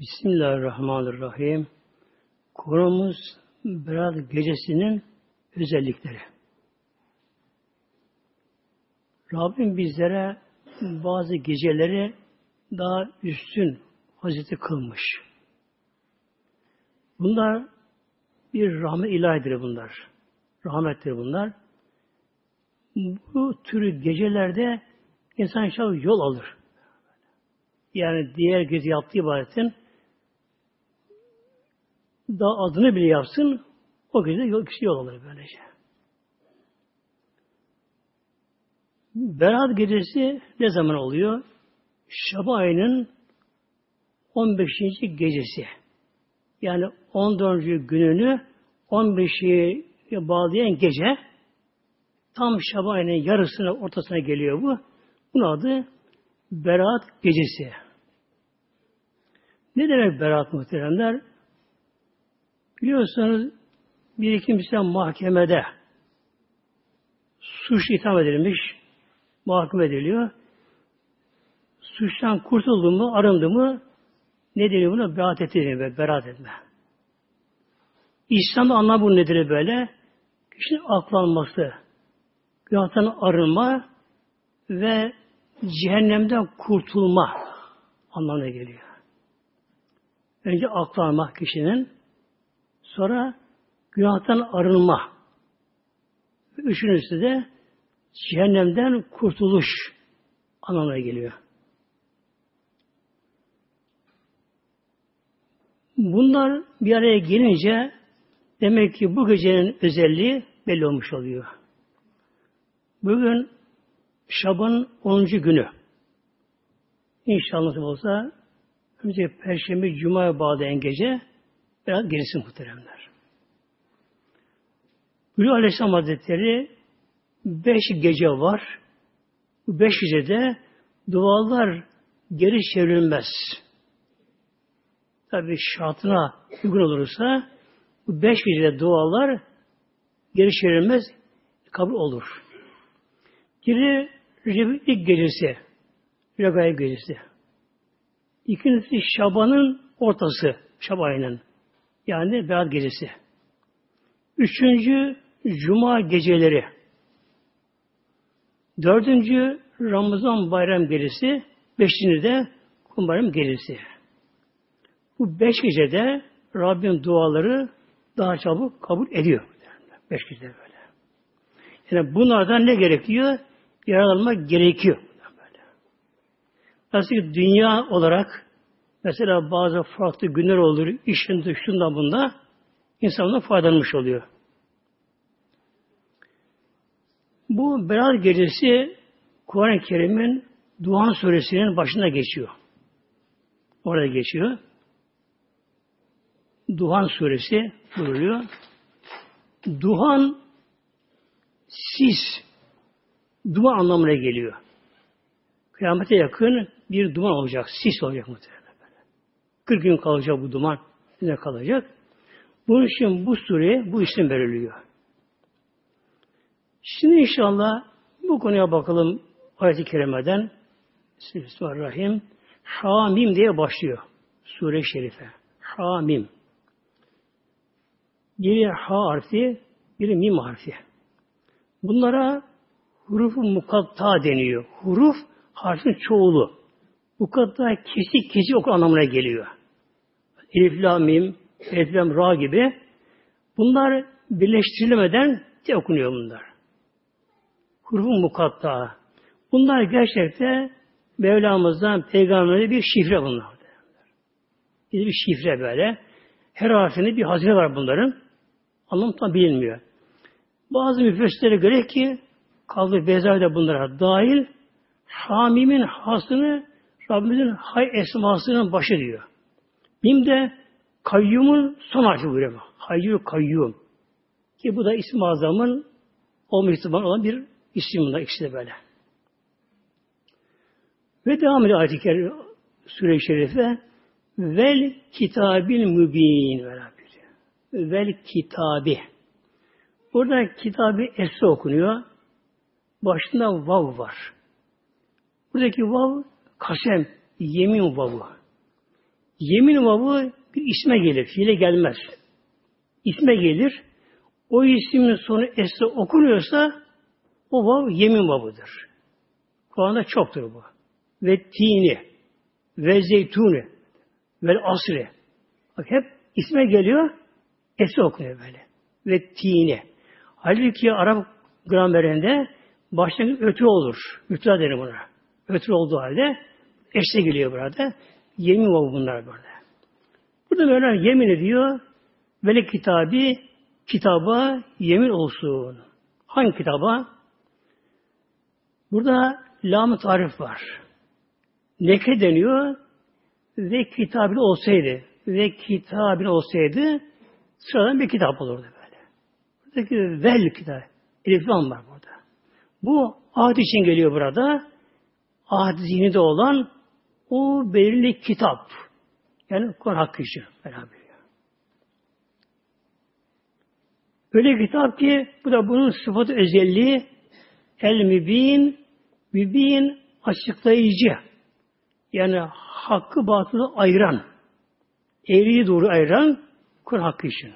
Bismillahirrahmanirrahim. Konumuz Berat Gecesi'nin özellikleri. Rabbim bizlere bazı geceleri daha üstün hazreti kılmış. Bunlar bir rahmet ilahidir bunlar. Rahmettir bunlar. Bu tür gecelerde insan inşallah yol alır. Yani diğer gece yaptığı ibadetin daha adını bile yapsın o gece yol, kişi yol alır böylece. Berat gecesi ne zaman oluyor? Şaban ayının 15. gecesi. Yani 14. gününü 15'i bağlayan gece tam Şaban ayının yarısına ortasına geliyor bu. Bunun adı Berat gecesi. Ne demek berat muhteremler? Biliyorsunuz bir kimse mahkemede suç itham edilmiş, mahkum ediliyor. Suçtan kurtuldu mu, arındı mı ne deniyor buna? Berat etme, berat etme. İslam'da anlam bu nedir böyle? Kişinin aklanması, günahtan arınma ve cehennemden kurtulma anlamına geliyor. Önce aklanma kişinin, sonra günahtan arınma. Üçüncüsü de cehennemden kurtuluş anlamına geliyor. Bunlar bir araya gelince demek ki bu gecenin özelliği belli olmuş oluyor. Bugün Şaban 10. günü. İnşallah olsa önce Perşembe, Cuma'ya bağlayan gece biraz gerisi muhteremler. Gülü Aleyhisselam Hazretleri beş gece var. Bu beş gecede dualar geri çevrilmez. Tabi şartına uygun olursa bu beş gecede dualar geri çevrilmez, kabul olur. Biri Recep ilk gecesi, Recep gecesi. İkincisi Şaban'ın ortası, Şaban ayının. Yani Berat gecesi. Üçüncü Cuma geceleri. Dördüncü Ramazan bayram gecesi. Beşinci de Kum bayram gecesi. Bu beş gecede Rabbim duaları daha çabuk kabul ediyor. Beş gecede böyle. Yani bunlardan ne gerekiyor? Yaralanmak gerekiyor. Nasıl ki dünya olarak mesela bazı farklı günler olur, işin şundan bunda insanlar faydalanmış oluyor. Bu Berat gecesi Kur'an-ı Kerim'in Duhan suresinin başında geçiyor. Orada geçiyor. Duhan suresi buyuruyor. Duhan sis duman anlamına geliyor. Kıyamete yakın bir duman olacak. Sis olacak muhtemelen. 40 gün kalacak bu duman. Ne kalacak? Bunun için bu sure bu isim veriliyor. Şimdi inşallah bu konuya bakalım ayet-i kerimeden. Bismillahirrahmanirrahim. Hamim diye başlıyor. Sure-i Şerife. Hamim. Biri ha harfi, biri mim harfi. Bunlara hurufu mukatta deniyor. Huruf harfin çoğulu. Mukatta kesik kesik oku anlamına geliyor. Elif, la, mim, elif, lam, ra gibi. Bunlar birleştirilemeden de okunuyor bunlar. Hurufu mukatta. Bunlar gerçekte Mevlamızdan, Peygamber'e bir şifre bunlar. Bir şifre böyle. Her harfinde bir hazine var bunların. Anlam tam bilinmiyor. Bazı müfessirlere göre ki kaldı Beyzar da bunlara dahil Hamim'in hasını Rabbimizin hay esmasının başı diyor. Bim de kayyumun son harfi buyuruyor. Hayyu kayyum. Ki bu da isim azamın olma ihtimali olan bir isim bunlar ikisi de böyle. Ve devam ediyor ayet-i kerime Sure-i Şerife vel kitabil mübin vel kitabi Burada kitabı esre okunuyor. Başında vav var. Buradaki vav kasem, yemin vavı. Yemin vavı bir isme gelir. Fiile gelmez. İsme gelir. O ismin sonu esre okunuyorsa o vav yemin vavıdır. Kur'an'da çoktur bu. Ve tini ve zeytuni ve asri. Bak hep isme geliyor, esre okunuyor böyle. Ve tini. Halbuki Arap gramerinde başlangıç ötü olur. Müptela derim buna. Ötü olduğu halde eşle geliyor burada. Yemin var bunlar burada. Burada Mevlam yemin ediyor. Vele kitabı kitaba yemin olsun. Hangi kitaba? Burada lam tarif var. Neke deniyor ve kitabı olsaydı ve kitabı olsaydı sıradan bir kitap olurdu böyle. Buradaki vel kitap. Elif var burada. Bu ahd için geliyor burada. Ahd zihninde olan o belirli kitap. Yani Kur'an hakkı için beraber. Öyle kitap ki bu da bunun sıfatı özelliği el mübin mübin açıklayıcı. Yani hakkı batılı ayıran eğriyi doğru ayıran Kur'an hakkı için.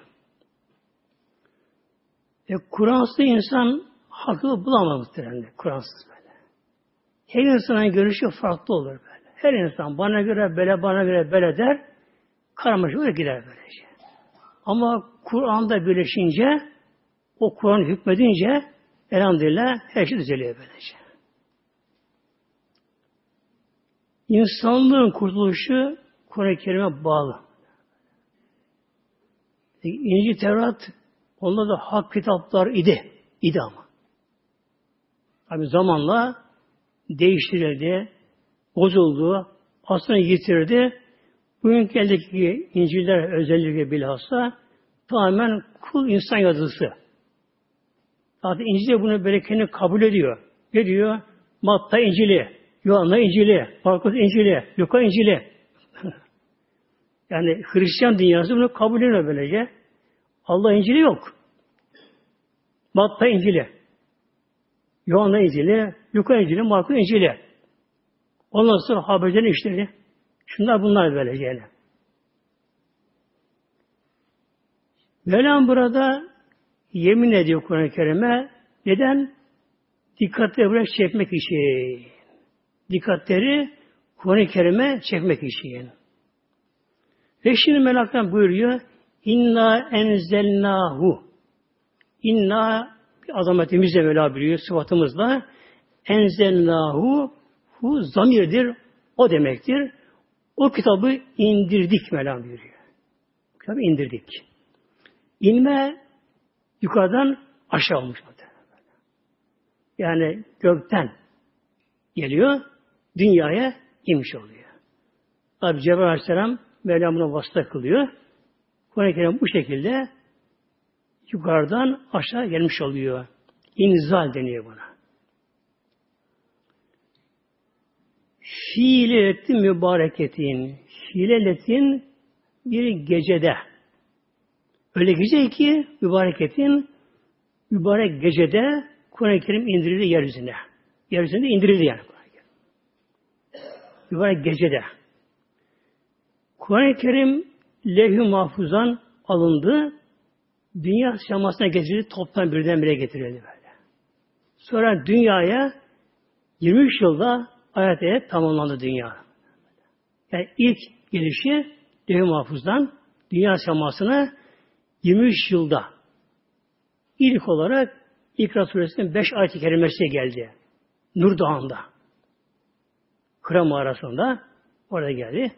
E, Kur'ansız insan hakkı bulamaz muhtemelen Kur'ansız böyle. Her insanın görüşü farklı olur böyle. Her insan bana göre böyle, bana göre böyle der, karmaşık öyle gider böylece. Ama Kur'an'da birleşince, o Kur'an hükmedince, elhamdülillah her şey düzeliyor böylece. İnsanlığın kurtuluşu Kur'an-ı Kerim'e bağlı. E, İncil Tevrat onda da hak kitaplar idi. idi ama. Tabi zamanla değiştirildi, bozuldu, aslında yitirdi. Bugünkü eldeki İncil'ler özellikle bilhassa tamamen kul insan yazısı. Zaten İncil bunu böyle kendi kabul ediyor. Ne diyor? Matta İncil'i, Yuhanna İncil'i, Markus İncil'i, Luka İncil'i. yani Hristiyan dünyası bunu kabul ediyor böylece. Allah İncil'i yok. Matta İncil'i, Yuhanna İncil'i, Luka İncil'i, Markus İncil'i. Ondan sonra haberlerin işleri. Şunlar bunlar böylece yani. Mevlam burada yemin ediyor Kur'an-ı Kerim'e. Neden? Dikkatleri buraya çekmek için. Dikkatleri Kur'an-ı Kerim'e çekmek için. Ve şimdi melaktan buyuruyor. İnna enzelnahu. İnna bir azametimizle Mevla biliyor sıfatımızla. Enzelnahu hu zamirdir. O demektir. O kitabı indirdik Mevlam buyuruyor. Kitabı indirdik. İnme yukarıdan aşağı olmuş. Yani gökten geliyor, dünyaya inmiş oluyor. Tabi Cebrail Aleyhisselam Mevlam buna vasıta kılıyor. Kur'an-ı Kerim bu şekilde yukarıdan aşağı gelmiş oluyor. İnzal deniyor buna. Fiiletin mübareketin, fiiletin bir gecede. Öyle gece ki mübareketin mübarek gecede Kur'an-ı Kerim indirildi yeryüzüne. Yeryüzünde indirildi yani Kur'an-ı Kerim. Mübarek gecede. Kur'an-ı Kerim levh-i mahfuzdan alındı. Dünya şamasına getirildi. Toptan birdenbire getirildi böyle. Sonra dünyaya 23 yılda ayet ayet tamamlandı dünya. Yani ilk gelişi levh-i mahfuzdan dünya semasına 23 yılda ilk olarak İkra suresinin 5 ayet-i kerimesi geldi. Nur Dağı'nda. Kıra mağarasında orada geldi.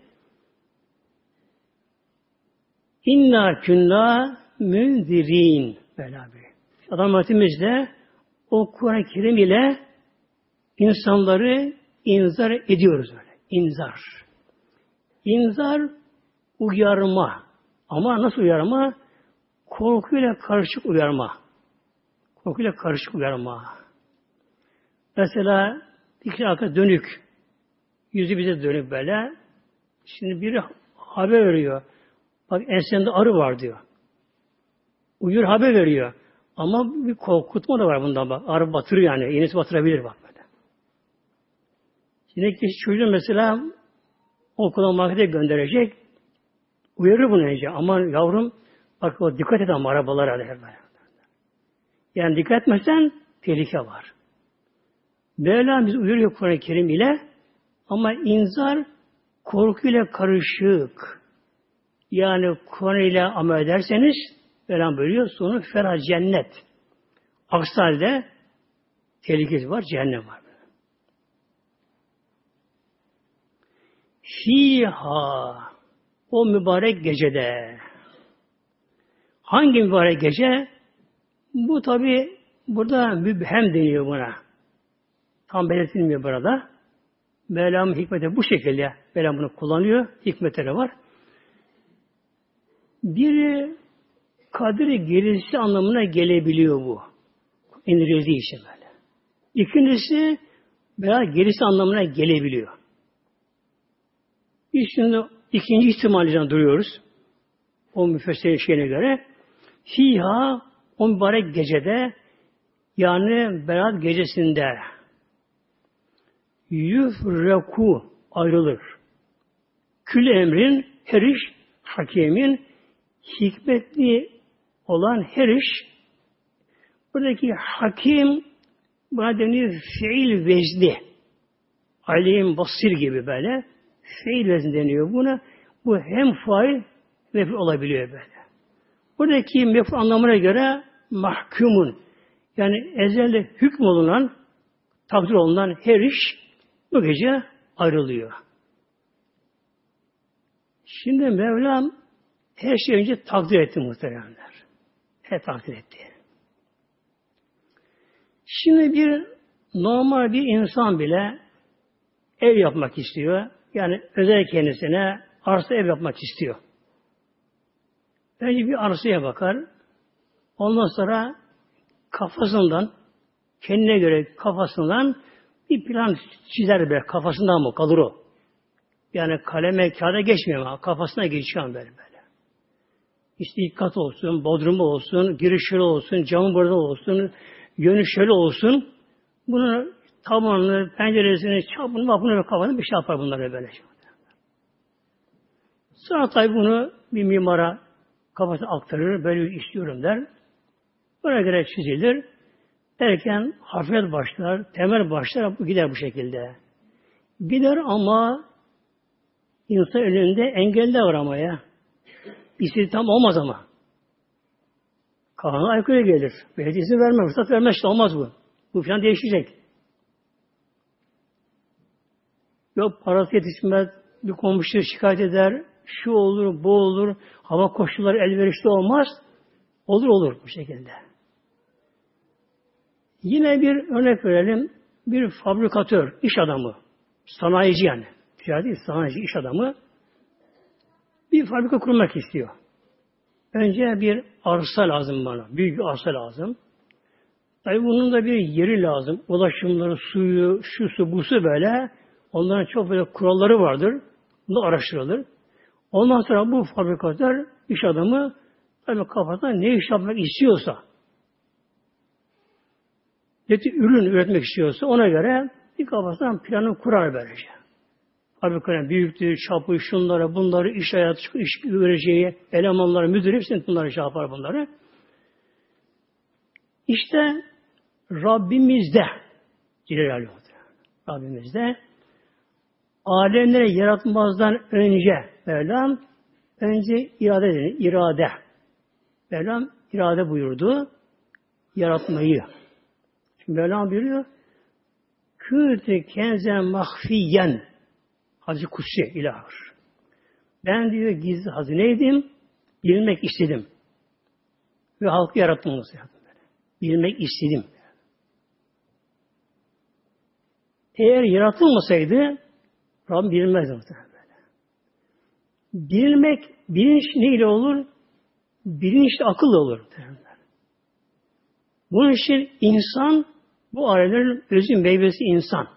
İnna künna münzirin. Böyle abi. Adamatimizde o Kur'an-ı Kerim ile insanları inzar ediyoruz böyle. İnzar. İnzar uyarma. Ama nasıl uyarma? Korkuyla karışık uyarma. Korkuyla karışık uyarma. Mesela iki arka dönük. Yüzü bize dönük böyle. Şimdi biri haber veriyor. Bak ensende arı var diyor. Uyur haber veriyor. Ama bir korkutma da var bundan bak. Arı batırıyor yani. İğnesi batırabilir bak Şimdi kişi çocuğu mesela okula markete gönderecek. Uyarır bunu önce. Aman yavrum bak o dikkat et ama arabalara der. Yani dikkat etmezsen tehlike var. Mevlam biz uyarıyor Kur'an-ı Kerim ile ama inzar korkuyla karışık. Yani Kur'an ile amel ederseniz Mevlam buyuruyor sonu ferah cennet. Aksi halde tehlikesi var, cehennem var. Fiha o mübarek gecede hangi mübarek gece? Bu tabi burada mübhem deniyor buna. Tam belirtilmiyor burada. Mevlam hikmeti bu şekilde Mevlam bunu kullanıyor. Hikmetleri var. Biri kadri gerisi anlamına gelebiliyor bu. İndirildiği için böyle. İkincisi veya gerisi anlamına gelebiliyor. Şimdi ikinci ihtimalle duruyoruz. O müfessirin şeyine göre. Fiha o mübarek gecede yani Berat gecesinde yüfreku ayrılır. Kül emrin her iş hakimin hikmetli olan her iş buradaki hakim buna denir fiil vezni alim basir gibi böyle fiil vezni deniyor buna. Bu hem fail mef'ul olabiliyor böyle. Buradaki mef'ul anlamına göre mahkumun yani ezelde hükm olunan takdir olunan her iş bu gece ayrılıyor. Şimdi Mevlam her şey önce takdir etti muhteremler. Her takdir etti. Şimdi bir normal bir insan bile ev yapmak istiyor. Yani özel kendisine arsa ev yapmak istiyor. Önce bir arsaya bakar. Ondan sonra kafasından kendine göre kafasından bir plan çizer be kafasından mı kalır o. Yani kaleme kağıda geçmiyor ama kafasına geçiyor böyle böyle. İşte ilk kat olsun, bodrumu olsun, giriş olsun, camı burada olsun, yönü şöyle olsun. Bunu tabanını, penceresini, çapını, vapını ve kafanı bir şey yapar bunları böyle. Sonra tabi bunu bir mimara kafasına aktarır, böyle istiyorum der. Buna göre çizilir. Derken hafiflet başlar, temel başlar, gider bu şekilde. Gider ama insan önünde engeller var ama ya. İstediği tam olmaz ama. Kanuna aykırı gelir. Belediyesi vermez, fırsat vermez, işte olmaz bu. Bu falan değişecek. Yok parası yetişmez, bir komşu şikayet eder, şu olur, bu olur, hava koşulları elverişli olmaz. Olur olur bu şekilde. Yine bir örnek verelim. Bir fabrikatör, iş adamı, sanayici yani. Ticaret sanayici, iş adamı bir fabrika kurmak istiyor. Önce bir arsa lazım bana. Büyük bir arsa lazım. Tabi bunun da bir yeri lazım. Ulaşımları, suyu, şu su, bu su böyle. Onların çok böyle kuralları vardır. Bunu araştırılır. Ondan sonra bu fabrikatör, iş adamı tabi kafasında ne iş yapmak istiyorsa ne ürün üretmek istiyorsa ona göre bir kafasından planı kurar böylece. Fabrikanın büyüklüğü, çapı, şunları, bunları, iş hayatı, iş göreceği, elemanları, müdür hepsini bunları şey yapar bunları. İşte Rabbimizde Rabbimizde alemleri yaratmazdan önce Mevlam önce irade dedi. irade. Mevlam irade buyurdu. Yaratmayı. Mevlam buyuruyor. Kürtü kenzen mahfiyen Hazreti Kutsi ilahır. Ben diyor gizli hazineydim, bilmek istedim. Ve halkı yarattım Bilmek istedim. Eğer yaratılmasaydı Rabbim bilmezdi muhtemelen böyle. Bilmek, bilinç neyle olur? Bilinç de akılla olur. Muhtemelen. Bunun için insan bu alemlerin özü meyvesi insan.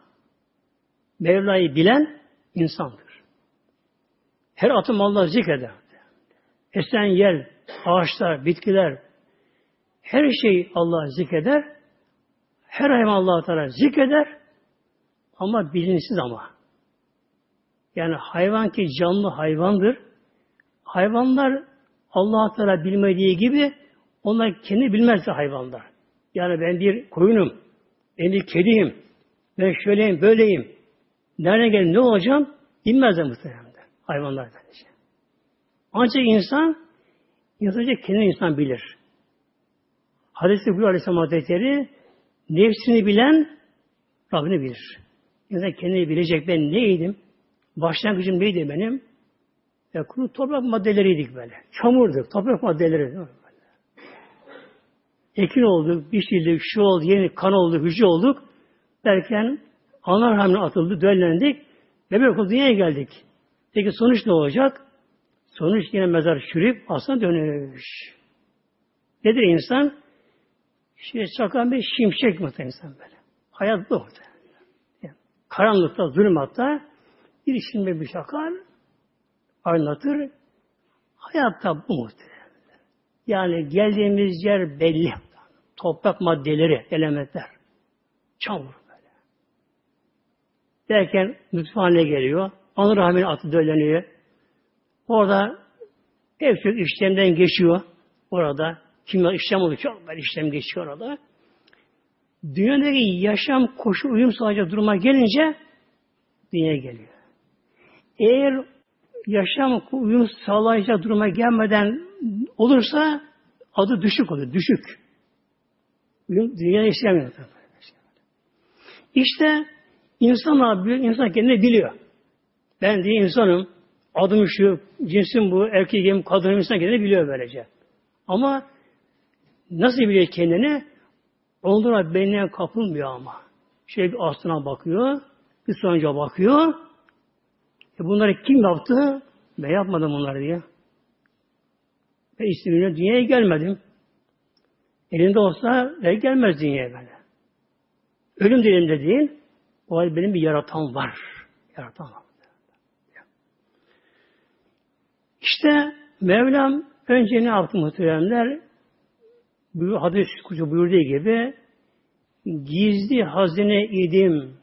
Mevla'yı bilen insandır. Her atım Allah zikreder. Esen yer, ağaçlar, bitkiler, her şey Allah zikreder. Her hayvan Allah Teala zikreder. Ama bilinçsiz ama. Yani hayvan ki canlı hayvandır. Hayvanlar Allah Teala bilmediği gibi onlar kendi bilmezse hayvanlar. Yani ben bir koyunum, ben bir kediyim, ben şöyleyim, böyleyim. Nereden geldim, ne olacağım? Bilmezler muhtemelen. Hayvanlar böylece. Ancak insan, ancak kendi insan bilir. Hadis-i Buyur Aleyhisselam Hazretleri, nefsini bilen Rabbini bilir. İnsan kendini bilecek ben neydim? Başlangıcım neydi benim? Ya kuru toprak maddeleriydik böyle. Çamurduk, toprak maddeleri. Ekin olduk, biçildik, şu oldu, yeni kan oldu, hücre olduk. Derken ana rahmine atıldı, döllendik. Bebek oldu, dünyaya geldik. Peki sonuç ne olacak? Sonuç yine mezar çürüyüp aslında dönüş. Nedir insan? Şey çakan bir şimşek mı insan böyle. Hayat bu orada. Yani karanlıkta, zulümatta bir şimdi bir şakar anlatır. Hayatta bu muhtemelen. Yani geldiğimiz yer belli. Toprak maddeleri, elementler. Çamur böyle. Derken mutfağına geliyor. Anı rahmine atı dölleniyor. Orada pek çok işlemden geçiyor. Orada kimya işlem oluyor. Çok böyle işlem geçiyor orada. Dünyadaki yaşam koşu uyum sağlayacak duruma gelince dünyaya geliyor. Eğer yaşam uyum sağlayacak duruma gelmeden olursa adı düşük olur. Düşük. Dünya yaşayamıyor. İşte insan abi, insan kendini biliyor. Ben diye insanım, adım şu, cinsim bu, erkeğim, kadınım, insan kendini biliyor böylece. Ama nasıl biliyor kendini? Onlara beynine kapılmıyor ama. Şey bir aslına bakıyor, bir sonuca bakıyor. E bunları kim yaptı? Ben yapmadım bunları diye. Ben istemine dünyaya gelmedim. Elinde olsa ben gelmez dünyaya böyle. Ölüm de elimde değil. O halde benim bir yaratan var. Yaratan var. İşte Mevlam önce ne yaptı muhteremler? Bu hadis kucu buyurduğu gibi gizli hazine idim.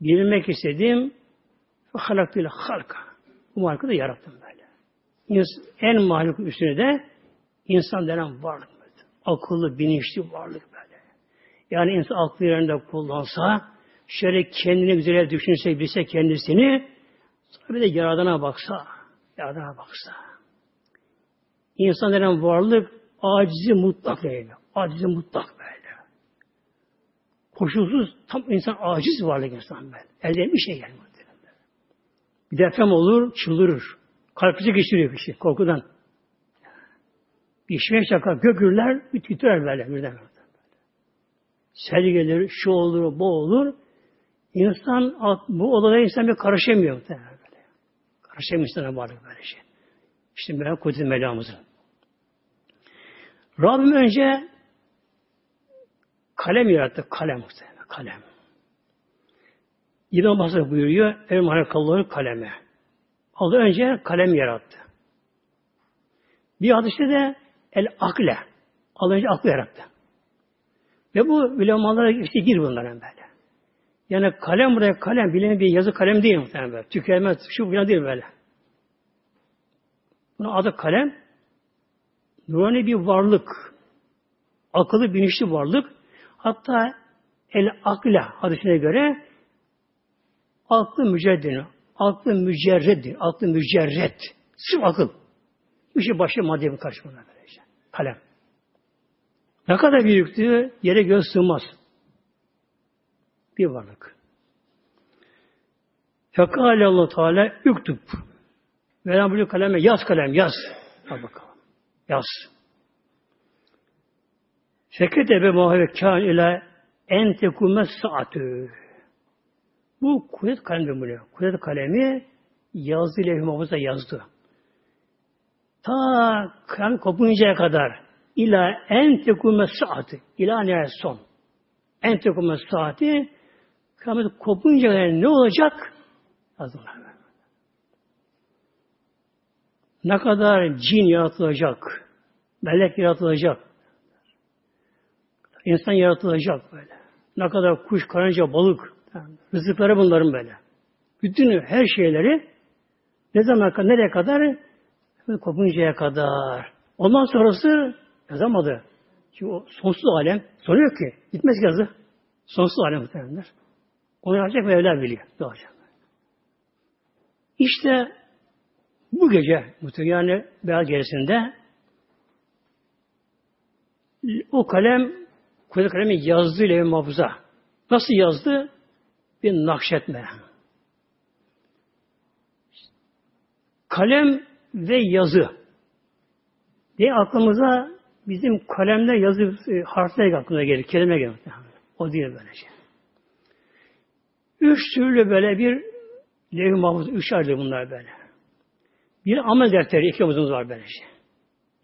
Bilmek istedim. Halaktıyla halka. Bu da yarattım böyle. En mahluk üstüne de insan denen varlık. Akıllı, bilinçli varlık böyle. Yani insan aklı yerinde kullansa, şöyle kendini güzel düşünse, bilse kendisini, sonra bir de yaradana baksa, yaradana baksa. İnsan denen varlık acizi mutlak böyle. Acizi mutlak böyle. Koşulsuz tam insan aciz varlık insan böyle. Elde bir şey gelmez. Deprem olur, çıldırır. Kalp krizi geçiriyor kişi korkudan. Şimşek çakar, gökürler, titrer böyle birden. Sel gelir, şu olur, bu olur. İnsan, bu olaya insan bir karışamıyor. Böyle. Karışamıyor insana varlık böyle şey. İşte ben kudret melamızın. Rabbim önce kalem yarattı. Kalem muhtemelen. Kalem. İbn Abbas buyuruyor. El Mahrekallahu kaleme. Allah önce kalem yarattı. Bir hadiste de el akle. Allah önce aklı yarattı. Ve bu ulemalara işte gir bunlara böyle. Yani kalem buraya kalem, bilen bir yazı kalem değil muhtemelen böyle. Tükenmez, şu bu değil böyle. Bunun adı kalem. Nurani bir varlık. Akıllı, bilinçli varlık. Hatta el akla hadisine göre aklı müceddin, aklı mücerreddir, aklı mücerred. Sırf akıl. Bir şey başka maddeye karşımına verecek. Kalem. Ne kadar büyüktü, yere göz sığmaz. Bir varlık. Fekale allah Teala üktüp. Veren buyuruyor kaleme yaz kalem yaz. Al bakalım. Yaz. Fekete be muhabbet kân ile en tekume saatü. Bu kudret kalemi bunu. Kudret kalemi yazdı levh-i mahfuzda yazdı. Ta kıyamet kopuncaya kadar ila en tekume saati ila ne son. En tekume saati kıyamet kopuncaya kadar ne olacak? Yazdılar. Ne kadar cin yaratılacak, melek yaratılacak, insan yaratılacak böyle. Ne kadar kuş, karınca, balık, rızıkları bunların böyle. Bütün her şeyleri ne zaman nereye kadar kopuncaya kadar. Ondan sonrası yazamadı. Çünkü o sonsuz alem. Sonu yok ki. Bitmez yazı. Sonsuz alem muhtemelenler. Onu ancak Mevla biliyor. Doğacak. İşte bu gece muhtemelen yani beyaz gerisinde o kalem Kudret kalemi yazdı ile mahfuza. Nasıl yazdı? Bir nakşetme. Kalem ve yazı. Diye aklımıza bizim kalemle yazı e, harfler aklına gelir, kelime gelir. O değil böylece. Üç türlü böyle bir levh-i mahfuz, üç ayrı bunlar böyle. Bir amel defteri, iki omuzumuz var böylece.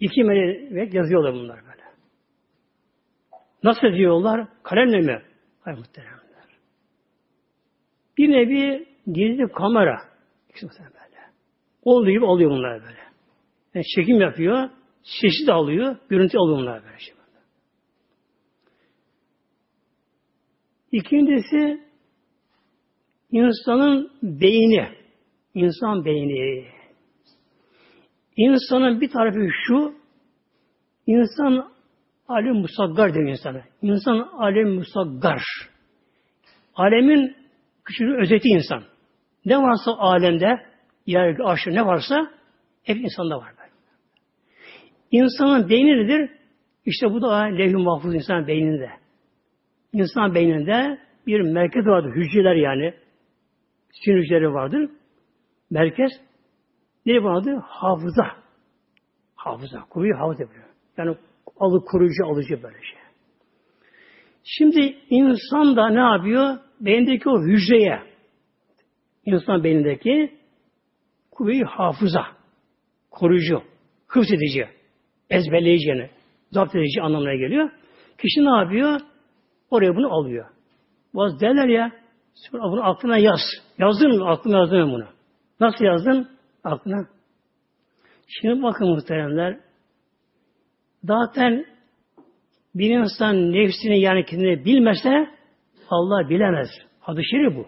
İki melek yazıyorlar bunlar böyle. Nasıl yazıyorlar? Kalemle mi? Hayır muhteremler. Bir nevi gizli kamera. Böyle. Olduğu gibi oluyor bunlar böyle. Yani çekim yapıyor, sesi de alıyor, görüntü alıyor bunlar böyle. Şimdi. İkincisi insanın beyni. İnsan beyni. İnsanın bir tarafı şu, insan alim musaggar deniyor insana. İnsan alim musaggar. Alemin küçük özeti insan. Ne varsa alemde, yer, aşırı ne varsa hep insanda var. Böyle. İnsanın beyni nedir? İşte bu da levh-i mahfuz insan beyninde. İnsan beyninde bir merkez vardır. Hücreler yani. Sinir hücreleri vardır. Merkez ne vardır? Hafıza. Hafıza. Kuvve-i hafıza yapıyor. Yani alı koruyucu alıcı böyle şey. Şimdi insan da ne yapıyor? Beyindeki o hücreye insan beynindeki kuvve-i hafıza koruyucu, hıfz edici, ezberleyici yani zapt edici anlamına geliyor. Kişi ne yapıyor? Oraya bunu alıyor. Bazı derler ya bunu aklına yaz. Yazdın mı? Aklına yazdın mı bunu? Nasıl yazdın? Aklına. Şimdi bakın muhteremler Zaten bir insan nefsini yani kendini bilmese Allah bilemez. Adı şiri bu.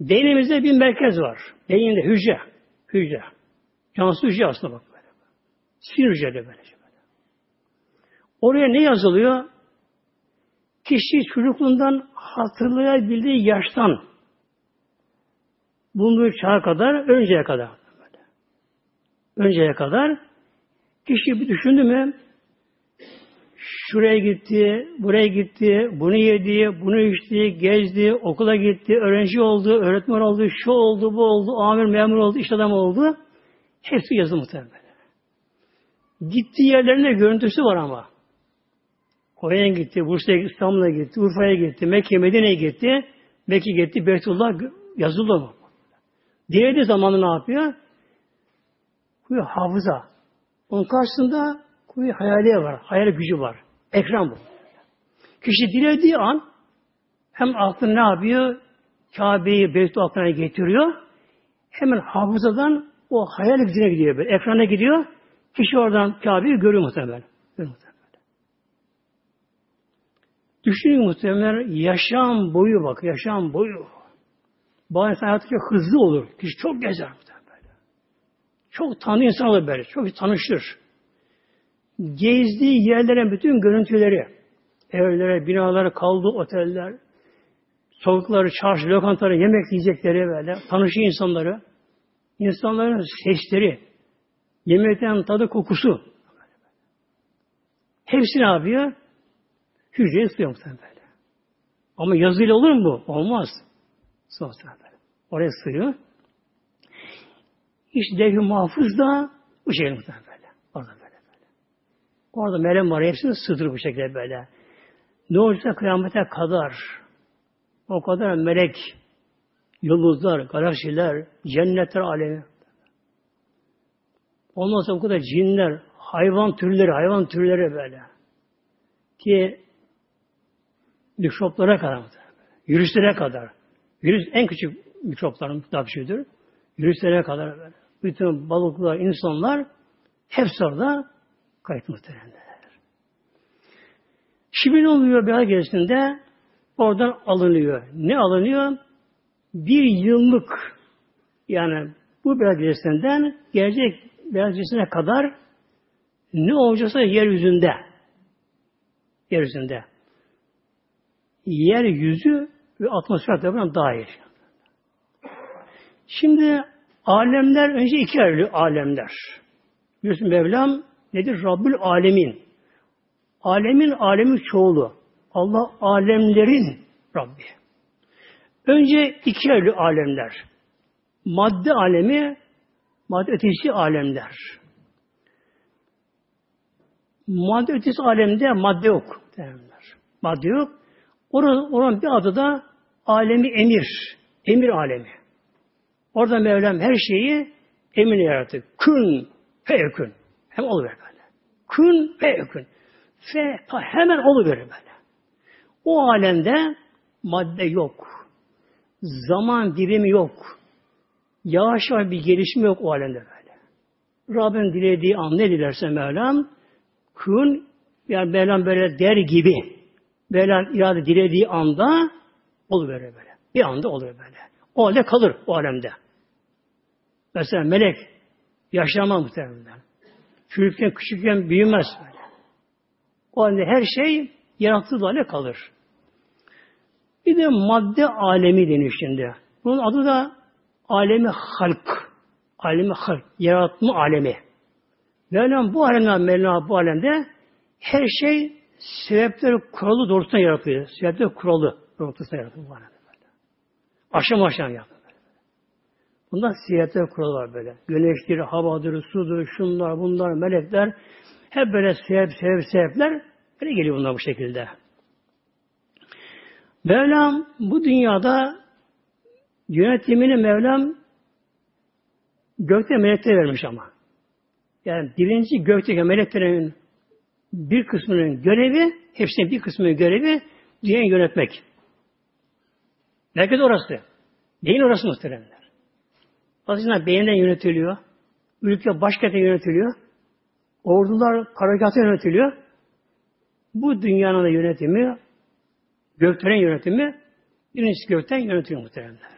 Beynimizde bir merkez var. Beyinde hücre. Hücre. Cansız hücre aslında bak böyle. Sinir hücre de böyle. Oraya ne yazılıyor? Kişi çocukluğundan hatırlayabildiği yaştan bulunduğu çağa kadar, önceye kadar. Önceye kadar Kişi bir düşündü mü şuraya gitti, buraya gitti, bunu yedi, bunu içti, gezdi, okula gitti, öğrenci oldu, öğretmen oldu, şu oldu, bu oldu, amir, memur oldu, iş adamı oldu. Hepsi yazılı muhtemelen. Gittiği yerlerinde görüntüsü var ama. Konya'ya gitti, Bursa'ya gitti, İstanbul'a gitti, Urfa'ya gitti, Mekke, Medine'ye gitti, Mekke gitti, Beytullah yazılı mı? Diğeri zamanı ne yapıyor? Bu hafıza. Onun karşısında kuvvet hayaliye var. Hayal gücü var. Ekran bu. Kişi dilediği an hem aklını ne yapıyor? Kabe'yi Beytü aklına getiriyor. Hemen hafızadan o hayal gücüne gidiyor. Böyle. Ekrana gidiyor. Kişi oradan Kabe'yi görüyor muhtemelen. Görüyor muhtemelen. Düşünün muhtemelen yaşam boyu bak. Yaşam boyu. Bazı hayatı hızlı olur. Kişi çok gezer. Çok tanı insan olur böyle. Çok tanışır. Gezdiği yerlerin bütün görüntüleri, evlere, binalara, kaldığı oteller, sokakları, çarşı, lokantaları, yemek yiyecekleri böyle, tanışıyor insanları, insanların sesleri, yemekten tadı, kokusu. Hepsi ne yapıyor? Hücreye sığıyor muhtemelen böyle. Ama yazıyla olur mu bu? Olmaz. Sonuçta. Oraya sığıyor. İşte levh-i mahfuz da bu şekilde muhtemelen böyle. Orada böyle böyle. Orada melem var. Hepsini sığdırır bu şekilde böyle. Ne olursa kıyamete kadar o kadar melek, yıldızlar, galaksiler, cennetler alemi. Ondan sonra o kadar cinler, hayvan türleri, hayvan türleri böyle. Ki mikroplara kadar, virüslere kadar. Virüs en küçük mikropların tabii Virüslere kadar böyle bütün balıklar, insanlar hepsi orada kayıt muhteremler. Şimdi ne oluyor bir gerisinde? Oradan alınıyor. Ne alınıyor? Bir yıllık yani bu gecesinden gelecek beyaz gecesine kadar ne olacaksa yeryüzünde yeryüzünde yeryüzü ve atmosfer tarafından dahil. Şimdi alemler önce iki ayrılıyor alemler. Biliyorsun Mevlam nedir? Rabbül Alemin. Alemin alemi çoğulu. Allah alemlerin Rabbi. Önce iki ayrı alemler. Madde alemi, madde ötesi alemler. Madde ötesi alemde madde yok. Derler. Madde yok. Oranın, oranın bir adı da alemi emir. Emir alemi. Orada Mevlam her şeyi emir yarattı. Kün, feyekün. Hem oluver böyle. Kün, feyekün. Fe, hemen oluver böyle. O alemde madde yok. Zaman dirimi yok. Yavaş yavaş bir gelişme yok o alemde böyle. Rabbin dilediği an ne dilerse Mevlam kün yani Mevlam böyle der gibi Mevlam irade dilediği anda olur böyle. Bir anda olur böyle. O halde kalır o alemde. Mesela melek yaşlanmaz muhtemelen. Çocukken, küçükken büyümez böyle. O halde her şey yarattığı hale kalır. Bir de madde alemi deniyor şimdi. Bunun adı da alemi halk. Alemi halk. Yaratma alemi. Mevlam bu alemde, Mevlam bu alemde her şey sebepleri kuralı doğrultusunda yaratıyor. Sebepleri kuralı doğrultusunda yaratıyor bu alemde. Aşama aşama yapıyor. Bunlar sebepler kuralı var böyle. Güneştir, havadır, sudur, şunlar, bunlar, melekler hep böyle sebep, sebep, sebepler böyle geliyor bunlar bu şekilde. Mevlam bu dünyada yönetimini Mevlam gökte meleklere vermiş ama. Yani birinci gökteki meleklerin bir kısmının görevi, hepsinin bir kısmının görevi dünyayı yönetmek. Merkez orası. Beyin orası muhteremler. Bazıları beyinden yönetiliyor. Ülke başkente yönetiliyor. Ordular karakatı yönetiliyor. Bu dünyanın da yönetimi, göklerin yönetimi, birincisi gökten yönetiliyor muhteremler.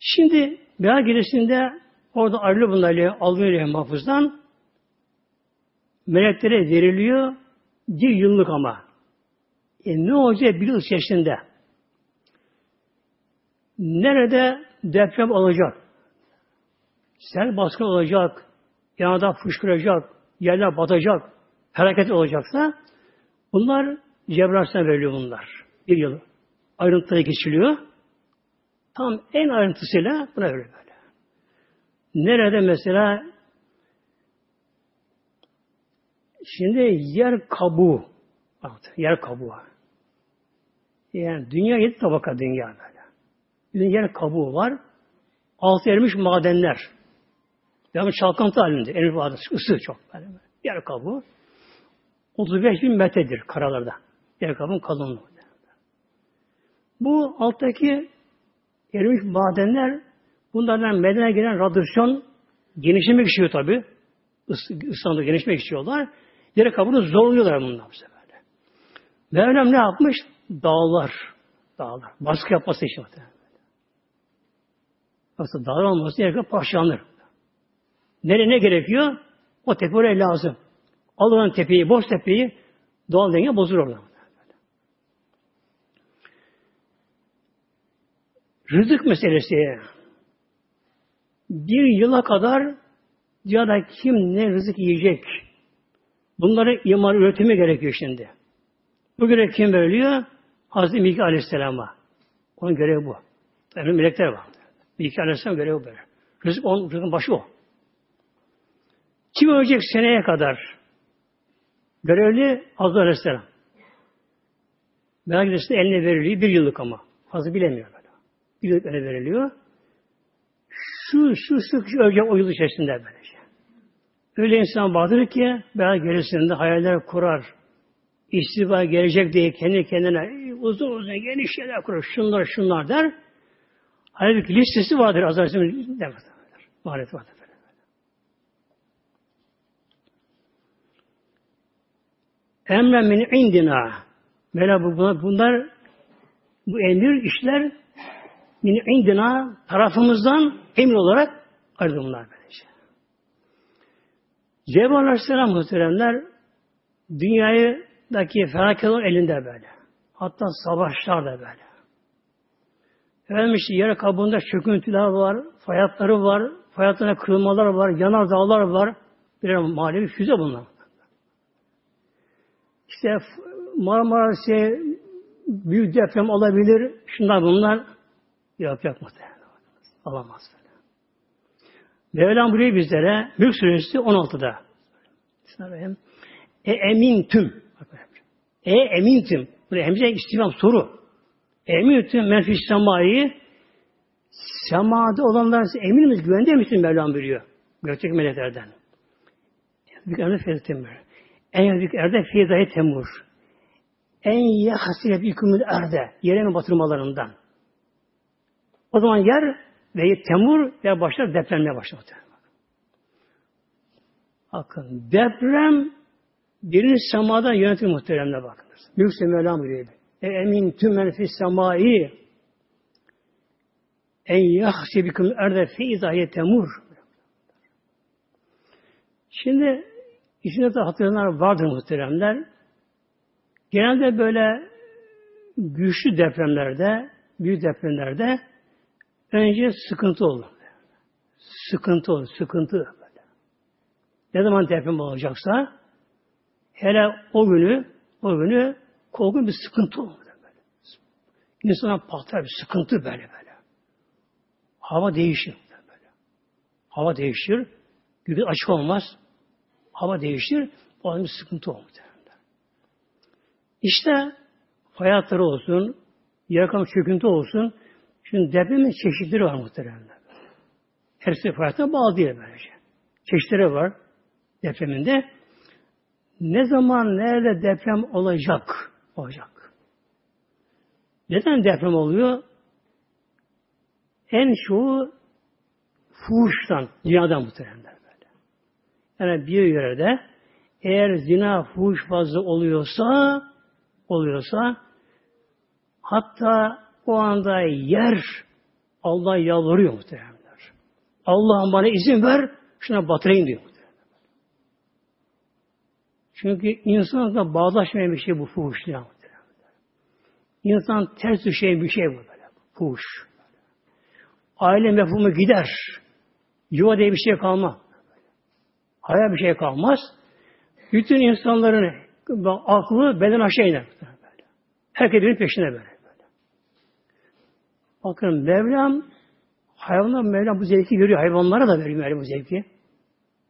Şimdi Beha gerisinde orada ayrılıyor bunlarla alıyor mahfuzdan meleklere veriliyor bir yıllık ama. E ne olacak bir yıl içerisinde? Nerede deprem olacak? Sel baskın olacak, yanada fışkıracak, yerler batacak, hareket olacaksa bunlar Cebrail'den veriliyor bunlar. Bir yıl. Ayrıntıya geçiliyor. Tam en ayrıntısıyla buna veriliyor böyle. Nerede mesela Şimdi yer kabuğu. Yer kabuğu. Yani dünya yedi tabaka dünya böyle. Yer kabuğu var. Altı erimiş madenler. Yani çalkantı halinde. Erimiş maden. Isı çok. Böyle. Yer kabuğu. 35 bin metredir karalarda. Yer kabuğun kalınlığı. Bu alttaki erimiş madenler bunlardan medene gelen radyasyon genişlemek istiyor tabi. Islandı genişlemek istiyorlar. Yere kabuğunu zorluyorlar bunlar bu sefer. Mevlam ne yapmış? Dağlar. Dağlar. Baskı yapması için. Yoksa olması yere parçalanır. Nereye ne gerekiyor? O tepe oraya lazım. Alınan tepeyi, boş tepeyi doğal denge bozulur orada. Rızık meselesi. Bir yıla kadar dünyada kim ne rızık yiyecek? Bunları iman üretimi gerekiyor şimdi. Bu görev kim veriliyor? Hazreti Mikail Aleyhisselam'a. Onun görevi bu. Yani melekler var. Mikail Aleyhisselam görevi böyle. Rızık onun rızkın başı o. Kim ölecek seneye kadar? Görevli Hazreti Aleyhisselam. Merak edilsin eline veriliyor bir yıllık ama. Fazla bilemiyor böyle. Bir yıllık eline veriliyor. Şu, şu, şu, şu ölecek o yıl içerisinde böylece. Öyle insan vardır ki ben gerisinde hayaller kurar. İstifa gelecek diye kendi kendine uzun uzun geniş şeyler kurar. Şunlar şunlar der. Halbuki listesi vardır Azrail'in demez. Maalesef vardır. Emren min indina. Mevla bunlar, bunlar bu emir işler min indina tarafımızdan emin olarak ayrıldı bunlar böylece. Cebrail Aleyhisselam muhteremler dünyadaki felaket olan elinde böyle. Hatta savaşlar da böyle. Efendim işte yer kabuğunda çöküntüler var, fayatları var, fayatlarına kırılmalar var, yanar dağlar var. Birer manevi füze bunlar. İşte Marmara şey, büyük deprem olabilir. Şunlar bunlar yok muhtemelen. Alamaz. Mevlam burayı bizlere Mülk Suresi 16'da. Bismillahirrahmanirrahim. E emin tüm. E emin tüm. Buraya hemze istifam soru. E emin tüm menfis semayı semada olanlar emin miyiz? Güvende misin Mevlam buyuruyor. Gökteki meleklerden. Büyük emre feyzetim En büyük erde feyzayı temur. En yahasile bir hükümül erde. Yere batırmalarından. O zaman yer ve temur ve başlar depremle başlar. Bakın deprem birinci semadan yönetim muhteremle bakınız. Büyük Mevlam buyuruyor. E emin tüm menfis semai en yahsibikum erde fi izahiye temur. Şimdi içinde de hatırlayanlar vardır muhteremler. Genelde böyle güçlü depremlerde, büyük depremlerde önce sıkıntı olur. Sıkıntı olur, sıkıntı. Ne zaman deprem olacaksa hele o günü, o günü korkunç bir sıkıntı olur. Böyle. İnsana patlar bir sıkıntı böyle böyle. Hava değişir. Böyle. Hava değişir. Gündüz açık olmaz. Hava değişir. O bir sıkıntı olur. İşte hayatları olsun, yakam çöküntü olsun, Şimdi depremin çeşitleri var muhteremler. Hepsi hayata bağlı değil böylece. Çeşitleri var depreminde. Ne zaman, nerede deprem olacak? Olacak. Neden deprem oluyor? En çoğu fuhuştan, dünyadan muhteremler böyle. Yani bir yerde eğer zina, fuhuş fazla oluyorsa oluyorsa hatta o anda yer Allah yalvarıyor muhteremler. Allah'ım bana izin ver, şuna batırayım diyor. Çünkü insanla bağdaşmayan bir şey bu fuhuş. İnsan ters düşen bir şey bu böyle. Fuhuş. Aile mefhumu gider. Yuva diye bir şey kalmaz. Hayal bir şey kalmaz. Bütün insanların aklı beden aşağı iner. Herkes birinin peşine böyle. Bakın Mevlam hayvanlar Mevlam bu zevki görüyor. Hayvanlara da veriyor bu zevki.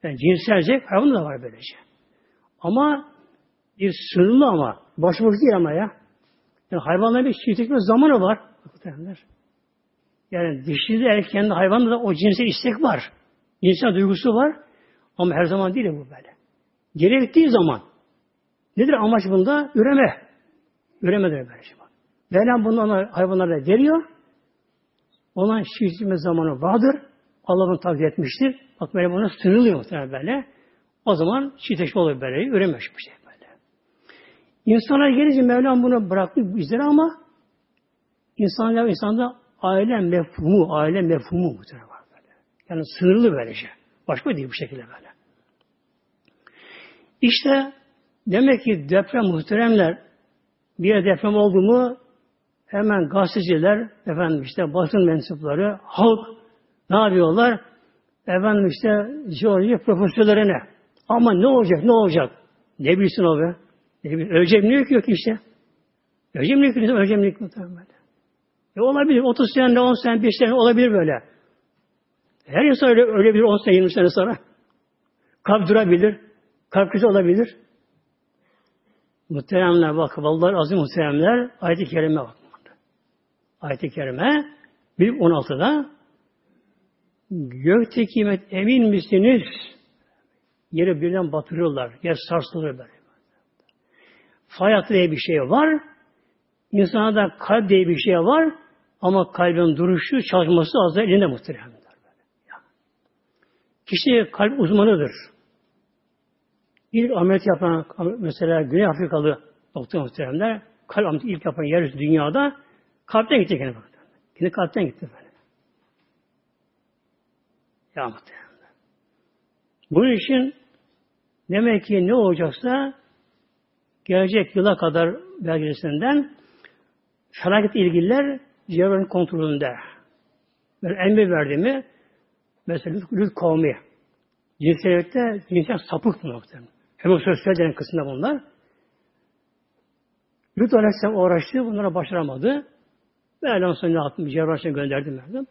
Yani cinsel zevk hayvanlar da var böylece. Ama bir sınırlı ama başıboş değil ama ya. Yani hayvanların bir çiftleşme zamanı var. Yani dişli de erkeğinde hayvanda da o cinsel istek var. Cinsel duygusu var. Ama her zaman değil bu böyle. Gerektiği zaman. Nedir amaç bunda? Üreme. Üremedir böylece. Mevlam bunu hayvanlara veriyor. Olan şiircime zamanı vardır. Allah bunu takdir etmiştir. Bak böyle buna sınırlıyor muhtemelen böyle. O zaman çiğteşme oluyor böyle. Ürememiş bir şey böyle. İnsanlar gelince Mevlam bunu bıraktı bizlere ama insanlar insanda aile mefhumu, aile mefhumu muhtemelen var böyle. Yani sınırlı böylece. Başka değil bu şekilde böyle. İşte demek ki deprem muhteremler bir deprem oldu mu hemen gazeteciler, efendim işte basın mensupları, halk ne yapıyorlar? Efendim işte jeoloji profesörlerine. Ama ne olacak, ne olacak? Ne bilsin o be? Ne bilsin? Öleceğim yok yok işte. Öleceğim yok yok, öleceğim yok muhtemelen. E olabilir, 30 sene, 10 sene, 5 sene olabilir böyle. Her insan öyle, ölebilir 10 sene, 20 sene sonra. Kalp durabilir, kalp krizi olabilir. Muhteremler bak, vallahi azim muhteremler, ayet-i kerime bak ayet-i kerime 1.16'da gökteki emin misiniz? Yeri birden batırıyorlar. Yer sarsılır böyle. Diye bir şey var. İnsana da kalp diye bir şey var. Ama kalbin duruşu, çalışması az elinde muhteremler. Kişi kalp uzmanıdır. İlk ameliyat yapan mesela Güney Afrikalı doktor muhteremler kalp ameliyatı ilk yapan yer dünyada Kalpten gitti gene bak. Yine kalpten gitti böyle. Ya muhtemelen. Bunun için demek ki ne olacaksa gelecek yıla kadar belgesinden felaket ilgililer Cebrail'in kontrolünde. Ben emir verdi mi mesela Lüt kavmi cinsiyette cinsel sapık mı muhtemelen. Homoseksüel denen kısımda bunlar. Lüt Aleyhisselam uğraştı, bunlara başaramadı. Ve sonra ne yaptım? Cebrail'e gönderdim. Verdim.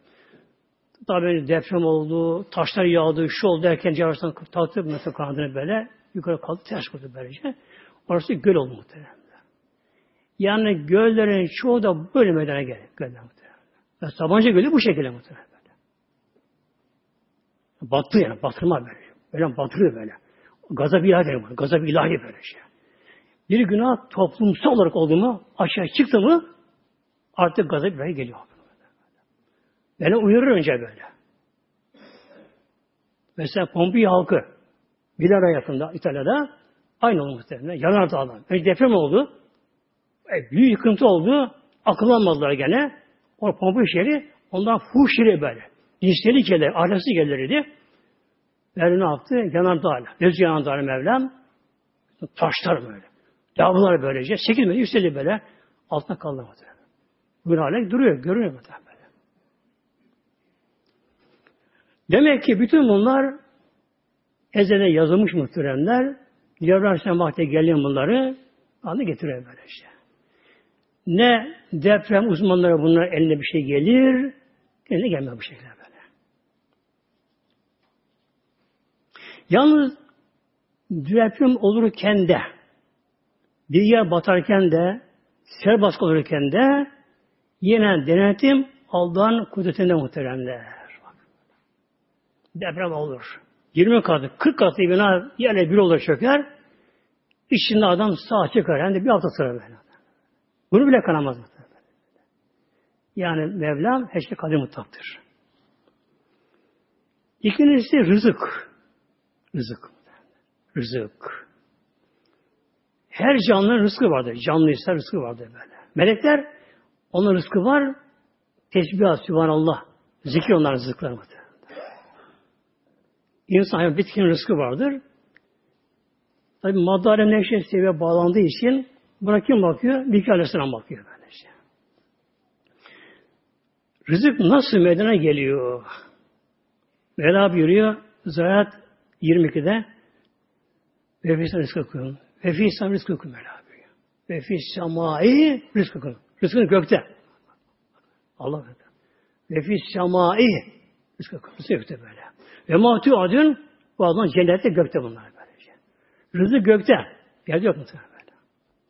Tabi deprem oldu, taşlar yağdı, şu oldu derken Cebrail'den taktı mesela kanadını böyle. Yukarı kaldı, ters koydu böylece. Orası göl oldu muhtemelen. Yani göllerin çoğu da böyle meydana geldi. Göller muhtemelen. Yani Sabancı Gölü bu şekilde muhtemelen. Battı yani, batırma böyle. Böyle batırıyor böyle. Gazap ilahi derim. Gazap ilahi böyle şey. Bir günah toplumsal olarak oldu mu, aşağı çıktı mı artık gazap ilahi geliyor. Beni uyarır önce böyle. Mesela Pompei halkı Bilara yakında İtalya'da aynı oldu muhtemelen. Yanar dağlar. Önce deprem oldu. E, büyük yıkıntı oldu. Akıllanmadılar gene. O Pompei şehri ondan şehri böyle. Cinsleri gelir, ahlası gelirdi. Mevlam ne yaptı? Yanar dağlar. Öz yanar dağlar Mevlam. Taşlar böyle. Dağlar böylece. Sekiz metre yükseldi böyle. Altına kaldı. Bugün hale duruyor. Görünüyor muhtemelen. Demek ki bütün bunlar ezele yazılmış muhteremler. Cebrail Aleyhisselam vakti geliyor bunları anı getiriyor böyle işte. Ne deprem uzmanları bunlar eline bir şey gelir, eline gelmiyor bu şekilde böyle. Yalnız deprem olurken de, bir yer batarken de, sel baskı olurken de yine denetim Allah'ın kudretinde muhteremler deprem olur. 20 katı, 40 katı bina yerle bir olur çöker. İçinde adam sağ çıkar. Hem de bir hafta sonra böyle. Bunu bile kanamaz. Yani Mevlam her şey kadir mutlaktır. İkincisi rızık. Rızık. Rızık. Her canlının rızkı vardır. Canlıysa rızkı vardır böyle. Melekler onun rızkı var. Tesbihat, Sübhanallah. Zikir onların rızıkları vardır. İnsan hayvan bitkinin rızkı vardır. Tabi madde alem neşe seviye bağlandığı için buna kim bakıyor? Bilgi Aleyhisselam bakıyor böylece. Rızık nasıl meydana geliyor? Mevla buyuruyor Zayat 22'de ve fîsâ rızkıkûn. Ve fîsâ rızkıkûn Mevla buyuruyor. Ve fîsâmâi rızkıkûn. Rızkın gökte. Allah. Ve fîsâmâi rızkıkûn. Rızkı gökte böyle. Ve mahtu adın bu adam cennette gökte bunlar böylece. Rızık gökte. Yerde yok muhtemelen böyle.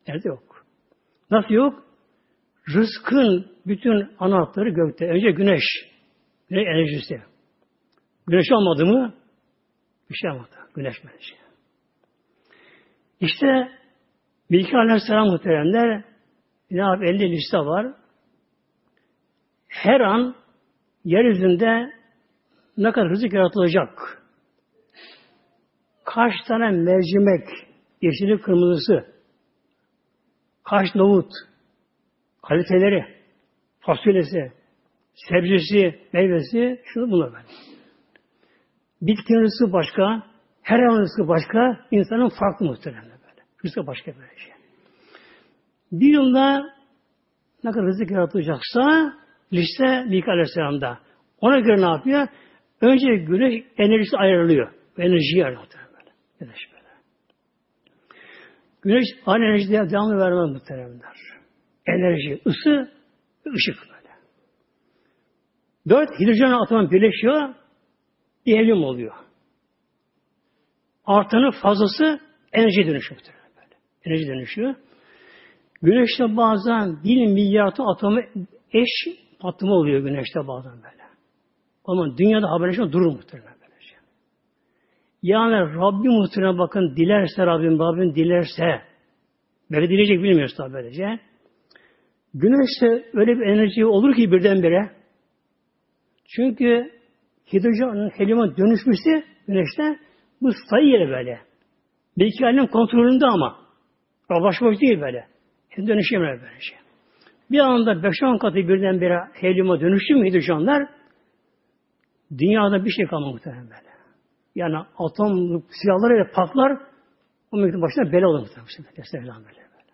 Yerde yok. Nasıl yok? Rızkın bütün anahtarı gökte. Önce güneş. Güneş enerjisi. Güneş olmadı mı bir şey olmadı. Güneş enerjisi. İşte Bilki Aleyhisselam muhteremler ne yap 50 liste var. Her an yeryüzünde ne kadar rızık yaratılacak? Kaç tane mercimek, yeşili kırmızısı, kaç nohut, kaliteleri, fasulyesi, sebzesi, meyvesi, şunu bunlar böyle. Bitkinin rızkı başka, her an rızkı başka, insanın farklı muhtemelen böyle. Rızkı başka böyle şey. Bir yılda ne kadar rızık yaratılacaksa liste Mika Aleyhisselam'da. Ona göre ne yapıyor? Önce güneş enerjisi ayrılıyor. Enerji ayrılıyor böyle. Güneş böyle. Güneş aynı enerjide devamlı vermez muhteremler. Enerji, ısı ve ışık böyle. Dört hidrojen atomu birleşiyor, bir helyum oluyor. Artanın fazlası enerji dönüşüyor böyle. Enerji dönüşüyor. Güneşte bazen bir milyar atomu eş patlama oluyor güneşte bazen böyle. Ama dünyada haberleşme durur muhtemelen böylece. Yani Rabbim muhtemelen bakın dilerse Rabbim, Rabbim dilerse böyle dileyecek bilmiyoruz tabi böylece. Güneşte öyle bir enerji olur ki birdenbire çünkü hidrojen helyuma dönüşmesi güneşte bu sayı yeri böyle. Belki alem kontrolünde ama. Baş boş değil böyle. Dönüşemiyor böyle şey. Bir anda 5-10 katı birdenbire helyuma dönüştü mü hidrojenler Dünyada bir şey kalmadı muhtemelen. Yani atom silahları patlar o mülkün başına bela olur muhtemelen. Estağfirullah böyle. böyle.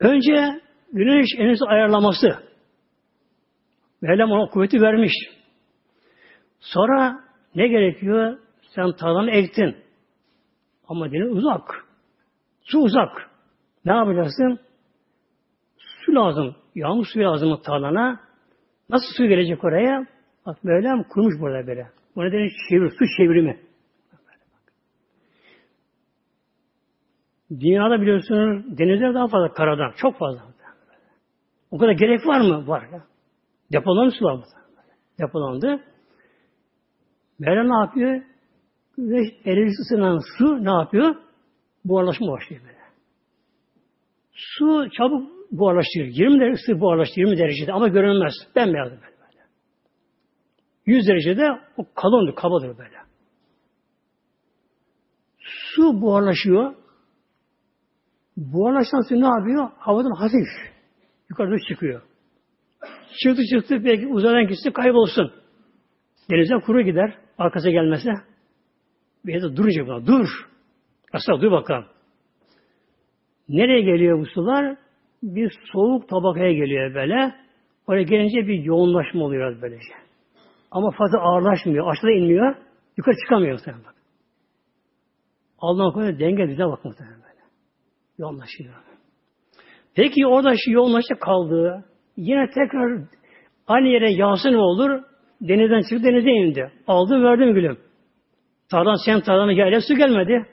Önce güneş enerjisi ayarlaması. Mevlam ona kuvveti vermiş. Sonra ne gerekiyor? Sen tarlanı ektin. Ama deniz uzak. Su uzak. Ne yapacaksın? Su lazım. Yağmur suyu lazım tarlana. Nasıl su gelecek oraya? Bak Mevlam kurmuş burada böyle. Bu nedeni çevir, su çevrimi. Dünyada biliyorsunuz denizler daha fazla karadan. Çok fazla. O kadar gerek var mı? Var ya. Depolanmış su var burada. Depolandı. Mevlam ne yapıyor? Güneş enerjisi ısınan su ne yapıyor? Buharlaşma başlıyor böyle. Su çabuk buharlaşıyor. 20 derece ısı buharlaşıyor 20 derecede ama görünmez. Bembeyaz böyle. böyle. 100 derecede o kalındır, kabadır böyle. Su buharlaşıyor. Buharlaşan su ne yapıyor? Havadan hafif. Yukarıda çıkıyor. Çıktı çıktı belki uzaydan gitse kaybolsun. Denize kuru gider. Arkası gelmese. Bir yerde duracak buna. Dur. Asla dur bakalım. Nereye geliyor bu sular? Bir soğuk tabakaya geliyor böyle. Oraya gelince bir yoğunlaşma oluyor böylece. Ama fazla ağırlaşmıyor. Aşağıda inmiyor. Yukarı çıkamıyor muhtemelen bak. Allah'ın koyduğu denge düze bak muhtemelen böyle. Yoğunlaşıyor. Peki orada şu yoğunlaşa kaldı. Yine tekrar aynı yere yağsa ne olur? Denizden çıktı denize indi. Aldım verdim gülüm. Tarlan sen tarlana gel su gelmedi.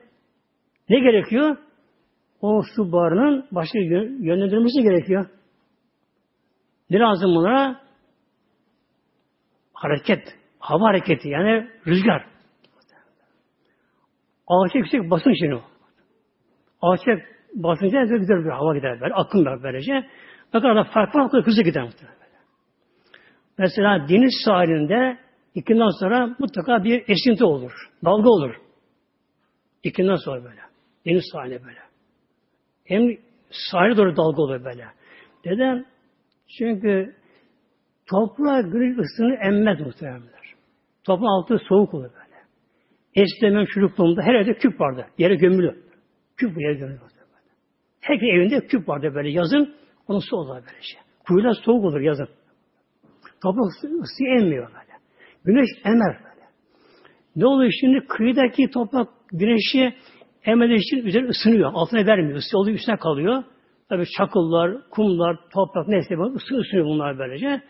Ne gerekiyor? O su barının başka yönlendirilmesi gerekiyor. Ne lazım bunlara? Hareket. Hava hareketi yani rüzgar. Alçak yüksek basın o. Alçak basınca güzel bir hava gider böyle. Akım var böylece. Ne kadar da fark var o kadar hızlı gider muhtemelen. Mesela deniz sahilinde ikinden sonra mutlaka bir esinti olur. Dalga olur. İkinden sonra böyle. Deniz sahilinde böyle. Hem sahile doğru dalga olur böyle. Neden? Çünkü toprağa güneş ısını emmez muhtemelenler. Toprağın altı soğuk olur böyle. Eskiden çocukluğumda her evde küp vardı. Yere gömülü. Küp yere gömülü. Herkes evinde küp vardı böyle yazın. Onun su olur böylece. Kuyular soğuk olur yazın. Toprak ısı emmiyor böyle. Güneş emer böyle. Ne oluyor şimdi? Kıyıdaki toprak güneşi emediği için üzerine ısınıyor. Altına vermiyor. Isı oluyor üstüne kalıyor. Tabi çakıllar, kumlar, toprak neyse ısı ısınıyor bunlar böylece.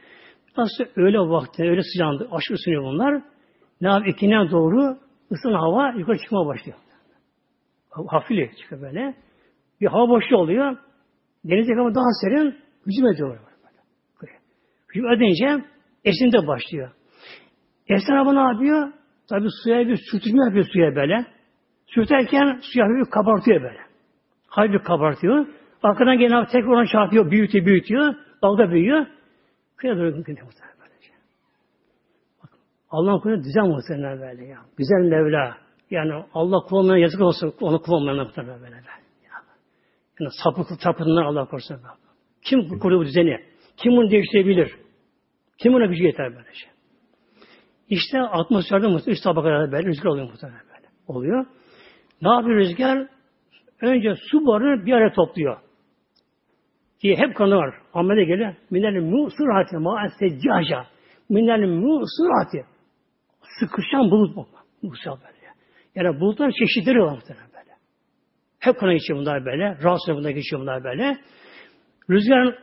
Nasıl öyle vakti, öyle sıcağında aşırı ısınıyor bunlar. Ne yap? İkinden doğru ısın hava yukarı çıkmaya başlıyor. Hafifle çıkıyor böyle. Bir hava boşluğu oluyor. Deniz yakımı daha serin, hücum ediyor. Hücum edince esinti başlıyor. Esin araba ne yapıyor? Tabi suya bir sürtüşme yapıyor suya böyle. Sürterken suya bir kabartıyor böyle. Hafif kabartıyor. Arkadan gelen tekrar ona çarpıyor, büyütüyor, büyütüyor. Dalga büyüyor. Kıya doğru muhtemelen böylece. Allah'ın kulu düzen muhtemelen böyle ya. Güzel Mevla. Yani Allah kullanmaya yazık olsun onu kullanmaya muhtemelen böyle. Yani sapıklık tapınlar Allah korusun. Kim kuruyor bu düzeni? Kim bunu değiştirebilir? Kim buna gücü yeter böylece? İşte atmosferde üst tabakalarda böyle rüzgar oluyor muhtemelen böyle. Oluyor. Ne yapıyor rüzgar? Önce su barını bir araya topluyor. Diye hep kanı var. Ahmet'e geliyor. Minel musurati ma'en seccaja. Minel musurati. Sıkışan bulut bu. Musa böyle. Yani bulutların çeşitleri var muhtemelen böyle. Hep kana geçiyor bunlar böyle. Rahatsız bunlar geçiyor bunlar böyle. Rüzgarın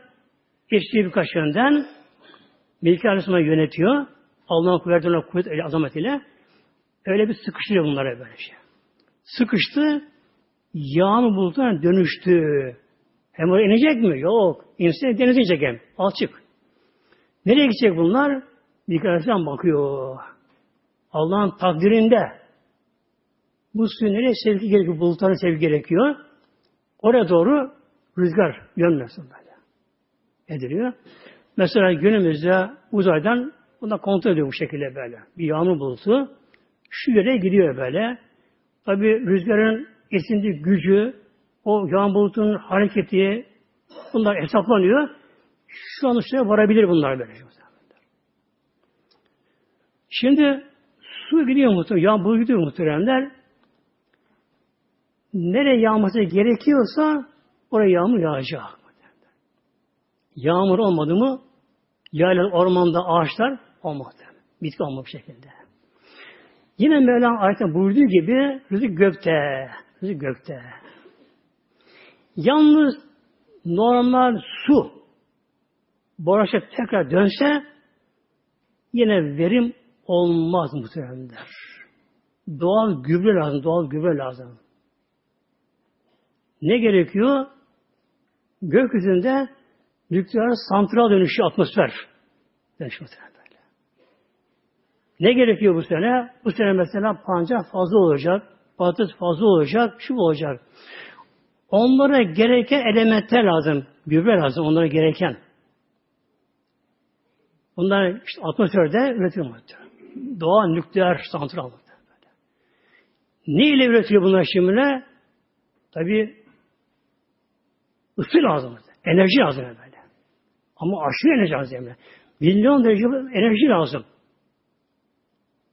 geçtiği birkaç yönden Melike Aleyhisselam yönetiyor. Allah'ın kuvvetine kuvvet öyle azametiyle. Öyle bir sıkıştırıyor bunlara böyle şey. Sıkıştı. Yağmur bulutuna dönüştü. Hem oraya inecek mi? Yok. İnse denize inecek hem. Alçık. Nereye gidecek bunlar? Melike Aleyhisselam bakıyor. Allah'ın takdirinde bu suyun nereye sevgi gerekiyor? Bulutların sevgi gerekiyor. Oraya doğru rüzgar yönlensin böyle. Ediliyor. Mesela günümüzde uzaydan buna kontrol ediyor bu şekilde böyle. Bir yağmur bulutu şu yere gidiyor böyle. Tabi rüzgarın esinti gücü, o yağmur bulutunun hareketi bunlar hesaplanıyor. Şu an şuraya varabilir bunlar böyle. Şimdi su gidiyor muhtemelen, yağmur gidiyor muhteremler. Nereye yağması gerekiyorsa oraya yağmur yağacak. Yağmur olmadı mı yayla, ormanda ağaçlar olmaz. Bitki olmaz bu şekilde. Yine Mevlam ayette buyurduğu gibi rızık gökte. Rızık gökte. Yalnız normal su boruşa tekrar dönse yine verim olmaz muhtemelenler. Doğal gübre lazım, doğal gübre lazım. Ne gerekiyor? Gökyüzünde nükleer santral dönüşü atmosfer. Dönüşü böyle. Ne gerekiyor bu sene? Bu sene mesela pancar fazla olacak, patates fazla olacak, şu olacak. Onlara gereken elementler lazım. Gübre lazım onlara gereken. Bunlar işte atmosferde üretiliyor. Doğa nükleer santral. Ne ile üretiyor bunlar şimdi? Tabi ısı lazım. Enerji lazım böyle. Ama aşırı enerji lazım. Milyon derece enerji lazım.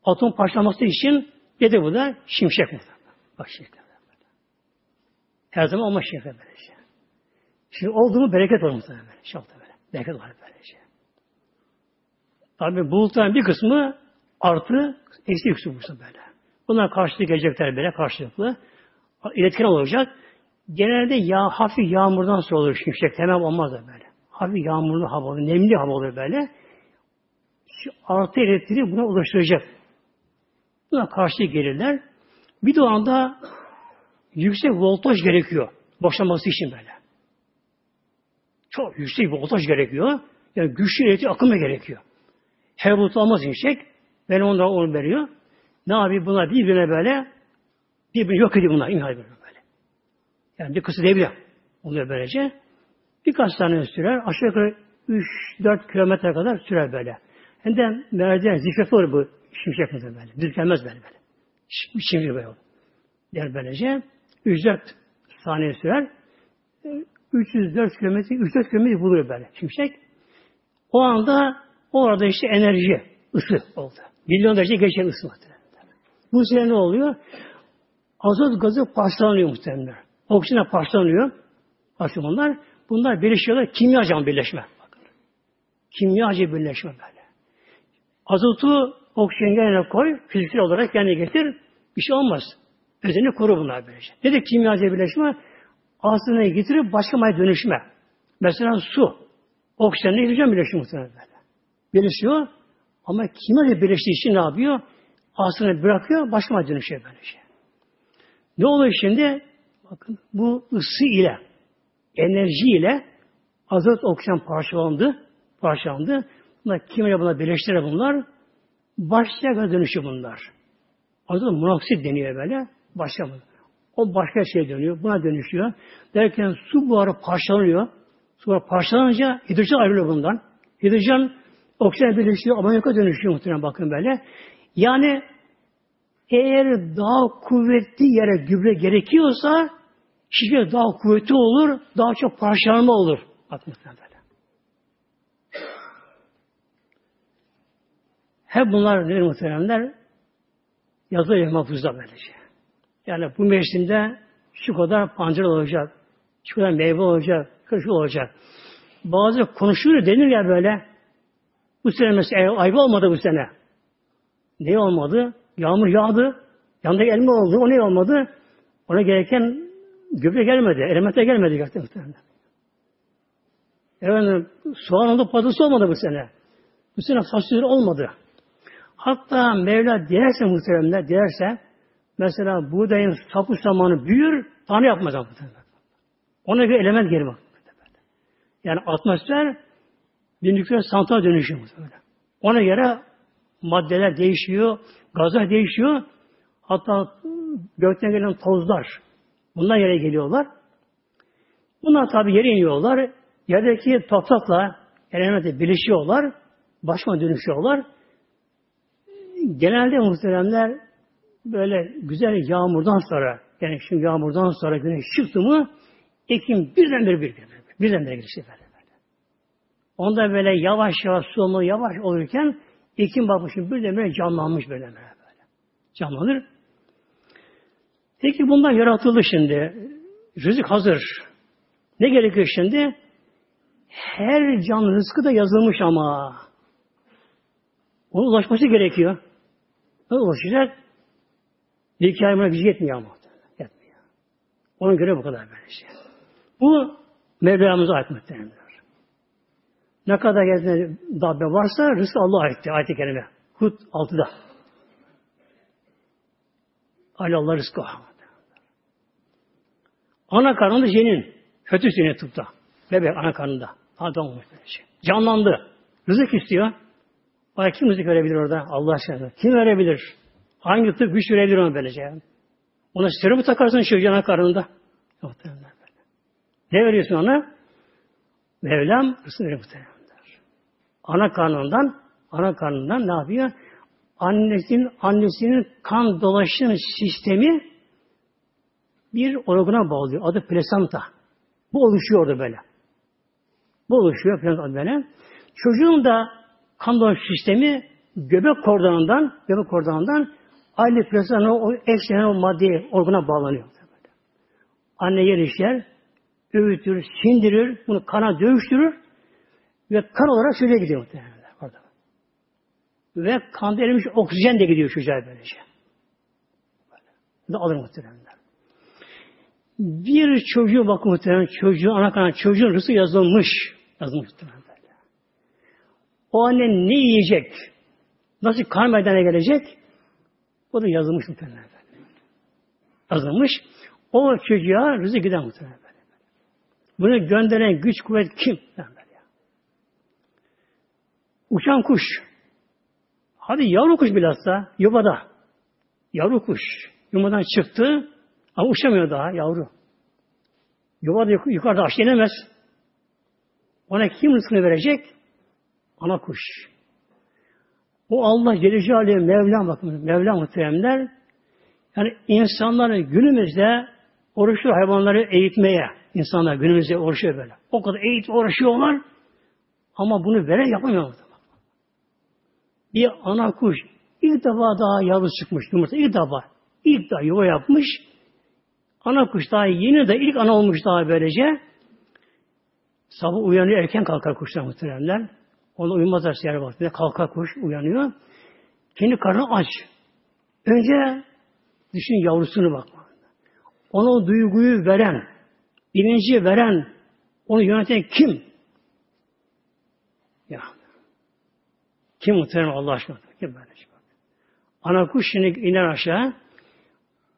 Atom parçalaması için ne de bu da? Şimşek mi? Bak şimşek. Her zaman olmaz şimşek böylece. Şimdi oldu mu bereket olur muhtemelen böyle. Şalta böyle. Bereket var böylece. Tabi bulutların bir kısmı artı, eksi yüksek böyle. Bunlar karşılıklı gelecekler böyle karşılıklı. İletken olacak. Genelde yağ, hafif yağmurdan sonra olur şimşek. Hemen olmaz da böyle. Hafif yağmurlu hava nemli hava olur böyle. Şu artı elektriği buna ulaştıracak. Buna karşı gelirler. Bir de o anda yüksek voltaj gerekiyor. Boşanması için böyle. Çok yüksek voltaj gerekiyor. Yani güçlü elektrik akımı gerekiyor. Her bulut olmaz şimşek. Ben onlara onu veriyor. Ne yapıyor? Bunlar birbirine böyle birbirini yok ediyor bunlar. İmha böyle. Yani bir kısa devre oluyor böylece. Birkaç tane sürer. Aşağı yukarı 3-4 kilometre kadar sürer böyle. Hem de merdiven zifreti olur bu şimşek mesela böyle. Düzgelmez böyle böyle. Şimşek böyle. Der böylece. 3-4 saniye sürer. 304 kilometre, 304 kilometre buluyor böyle şimşek. O anda orada işte enerji, ısı oldu. Milyon derece geçen ısı Bu sefer ne oluyor? Azot gazı parçalanıyor muhtemelen. Oksijene parçalanıyor. Parçalanlar. Bunlar birleşiyorlar. Kimyacı birleşme. Bakın. Kimyacı birleşme böyle. Azotu oksijen yerine koy, fiziksel olarak yerine getir. Bir şey olmaz. Özeni koru bunlar böylece. Ne de kimyacı birleşme? Aslında getirip başka madde dönüşme. Mesela su. Oksijenle hidrojen birleşiyor muhtemelen böyle. Birleşiyor. Ama kimyacı birleştiği için ne yapıyor? Aslında bırakıyor, başka madde dönüşüyor böylece. Ne oluyor şimdi? Bakın bu ısı ile, enerji ile azot oksijen parçalandı. Parçalandı. Bunlar kimya buna birleştirir bunlar. Başka gaz dönüşü bunlar. Azot monoksit deniyor böyle. Başka. O başka şey dönüyor. Buna dönüşüyor. Derken su buharı parçalanıyor. Su buharı parçalanınca hidrojen ayrılıyor bundan. Hidrojen oksijen birleşiyor. Amonyoka dönüşüyor muhtemelen bakın böyle. Yani eğer daha kuvvetli yere gübre gerekiyorsa şişe daha kuvvetli olur, daha çok parçalanma olur. Bakın böyle. Hep bunlar nedir muhteremler? Yazılı mahfuzda böylece. Yani bu mevsimde şu kadar pancar olacak, şu kadar meyve olacak, kırşı olacak. Bazı konuşuyor denir ya böyle. Bu sene mesela ayva olmadı bu sene. Ne olmadı? Yağmur yağdı. Yanında elma oldu. O ne olmadı? Ona gereken gübre gelmedi. Elementler gelmedi. Gerçekten. Efendim, soğan oldu, patates olmadı bu sene. Bu sene fasulye olmadı. Hatta Mevla dilerse muhteremler, dilerse mesela buğdayın sapı zamanı büyür, tane yapmaz muhteremler. Ona göre element geri bak. Yani atmosfer bir nükleer santral dönüşüyor muhtemelen. Ona göre maddeler değişiyor, gazlar değişiyor. Hatta gökten gelen tozlar bunlar yere geliyorlar. Bunlar tabi yere iniyorlar. Yerdeki toprakla elementle birleşiyorlar. Başma dönüşüyorlar. Genelde muhteremler böyle güzel yağmurdan sonra yani şimdi yağmurdan sonra güneş çıktı mı ekim birdenbire bir, bir, bir, birdenbire gelişiyor böyle, böyle. Onda böyle yavaş yavaş su yavaş olurken Ekim bakmışım birdenbire canlanmış birdenbire böyle. Canlanır. Peki bundan yaratıldı şimdi. Rızık hazır. Ne gerekiyor şimdi? Her can rızkı da yazılmış ama. Ona ulaşması gerekiyor. Ne iki ay buna gücü yetmiyor ama. Yetmiyor. Ona göre bu kadar böyle şey. Bu Mevlamıza ait muhtemelenler. Ne kadar gezine dabbe varsa rızkı Allah'a aitti. Ayet-i Kerime. Hud 6'da. Allah rızkı. Ana karnında cenin. Fetüs yine tıpta. Bebek ana karnında. Adam şey. Canlandı. Rızık istiyor. Bana kim rızık verebilir orada? Allah aşkına. Kim verebilir? Hangi tıp güç verebilir ona böylece? Yani? Ona serumu takarsın çocuğun karnında. Ne veriyorsun ona? Mevlam rızık veriyor muhtemelen. Ana karnından ana karnından ne yapıyor? Annesinin annesinin kan dolaşım sistemi bir organa bağlıyor. Adı plasenta. Bu oluşuyor orada böyle. Bu oluşuyor plasenta böyle. Çocuğun da kan dolaşım sistemi göbek kordonundan göbek kordonundan aynı plasenta o eşlenen o madde organa bağlanıyor. Anne yer işler, öğütür, sindirir, bunu kana dövüştürür ve kan olarak şöyle gidiyor. Orada. Ve kanda erimiş oksijen de gidiyor çocuğa böylece. Böyle. alır muhtemelen. Bir çocuğu bakın muhtemelen çocuğu, ana kanan çocuğun rızkı yazılmış. Yazılmış böyle. O anne ne yiyecek? Nasıl kan meydana gelecek? O da yazılmış muhtemelen. Yazılmış. O çocuğa rızık giden muhtemelen. Bunu gönderen güç kuvvet kim? Uçan kuş. Hadi yavru kuş bilhassa yuvada. Yavru kuş. Yumadan çıktı ama uçamıyor daha yavru. Yuvada yuk yukarıda aşağı inemez. Ona kim rızkını verecek? Ana kuş. O Allah Celle Celaluhu Mevlam bakın. Mevlam muhteremler yani insanların günümüzde oruçlu hayvanları eğitmeye insanlar günümüzde uğraşıyor böyle. O kadar eğit uğraşıyorlar ama bunu veren yapamıyor bir ana kuş ilk defa daha yavru çıkmış yumurta ilk defa ilk daha yuva yapmış ana kuş daha yeni de ilk ana olmuş daha böylece sabah uyanıyor erken kalkar kuşlar muhteremler onu uyumazlar yere vaktinde kalkar kuş uyanıyor kendi karnı aç önce düşün yavrusunu bak ona o duyguyu veren bilinci veren onu yöneten kim? Ya kim muhtemelen Allah aşkına? Kim böyle şey? Ana kuş şimdi iner aşağı.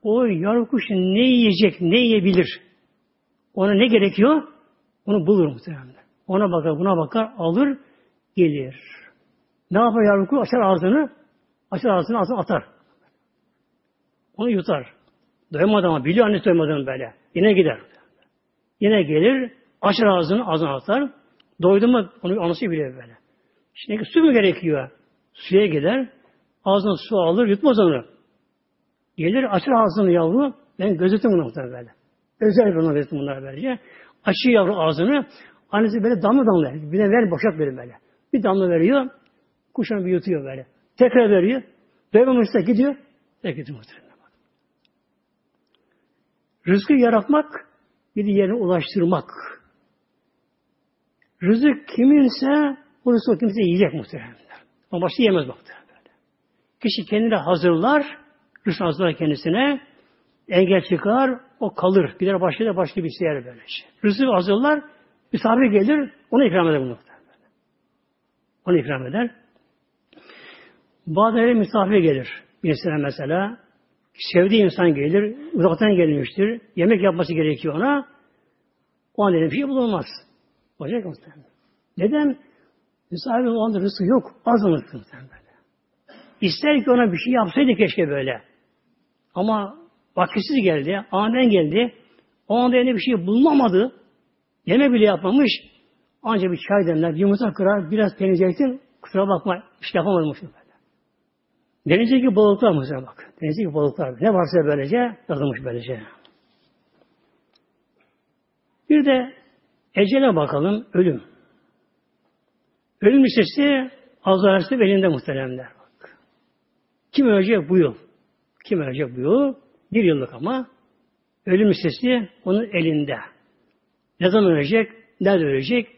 O yavru kuş ne yiyecek, ne yiyebilir? Ona ne gerekiyor? Onu bulur muhtemelen. Ona bakar, buna bakar, alır, gelir. Ne yapar yavru kuş? Açar ağzını, açar ağzını, ağzını atar. Onu yutar. Doymadı ama biliyor annesi doymadığını böyle. Yine gider. Yine gelir, açar ağzını, ağzını atar. Doydu mu onu anası biliyor böyle. Şimdi su mu gerekiyor? Suya gider. Ağzına su alır, yutmaz onu. Gelir, açar ağzını yavru. Ben gözetim bunu muhtemelen böyle. Özel bir gözetim bunlar böylece. Açıyor yavru ağzını. Annesi böyle damla damla. Bir de ver boşalt verin böyle. Bir damla veriyor. Kuşunu bir yutuyor böyle. Tekrar veriyor. Doymamışsa gidiyor. Tekrar gidiyor. Rızkı yaratmak, bir yerine ulaştırmak. Rızık kiminse bu rızkı kimse yiyecek muhtemelen. Ama başta yemez muhtemelen. Kişi kendine hazırlar, rızkı hazırlar kendisine, engel çıkar, o kalır. Gider başka da başka bir şey yer böyle şey. Rızkı hazırlar, misafir gelir, onu ikram eder bunu. Onu ikram eder. Bazı misafir gelir. Mesela mesela sevdiği insan gelir, uzaktan gelmiştir. Yemek yapması gerekiyor ona. O an bir şey bulunmaz. Olacak muhtemelen. Neden? Misafir o anda rızkı yok. Az mı böyle. İster ki ona bir şey yapsaydı keşke böyle. Ama vakitsiz geldi. Aniden geldi. O anda elinde bir şey bulunamadı. Yeme bile yapmamış. Ancak bir çay demler, yumurta kırar, biraz temizleyecektin. Kusura bakma, iş yapamadım böyle. Denizdeki balıklar mesela bak. Denizdeki balıklar. Ne varsa böylece yazılmış böylece. Bir de ecele bakalım, ölüm. Ölüm listesi Azrail elinde muhteremler. Bak. Kim ölecek bu yıl? Kim ölecek bu yıl? Bir yıllık ama. Ölüm listesi onun elinde. Ne zaman ölecek? Nerede ölecek?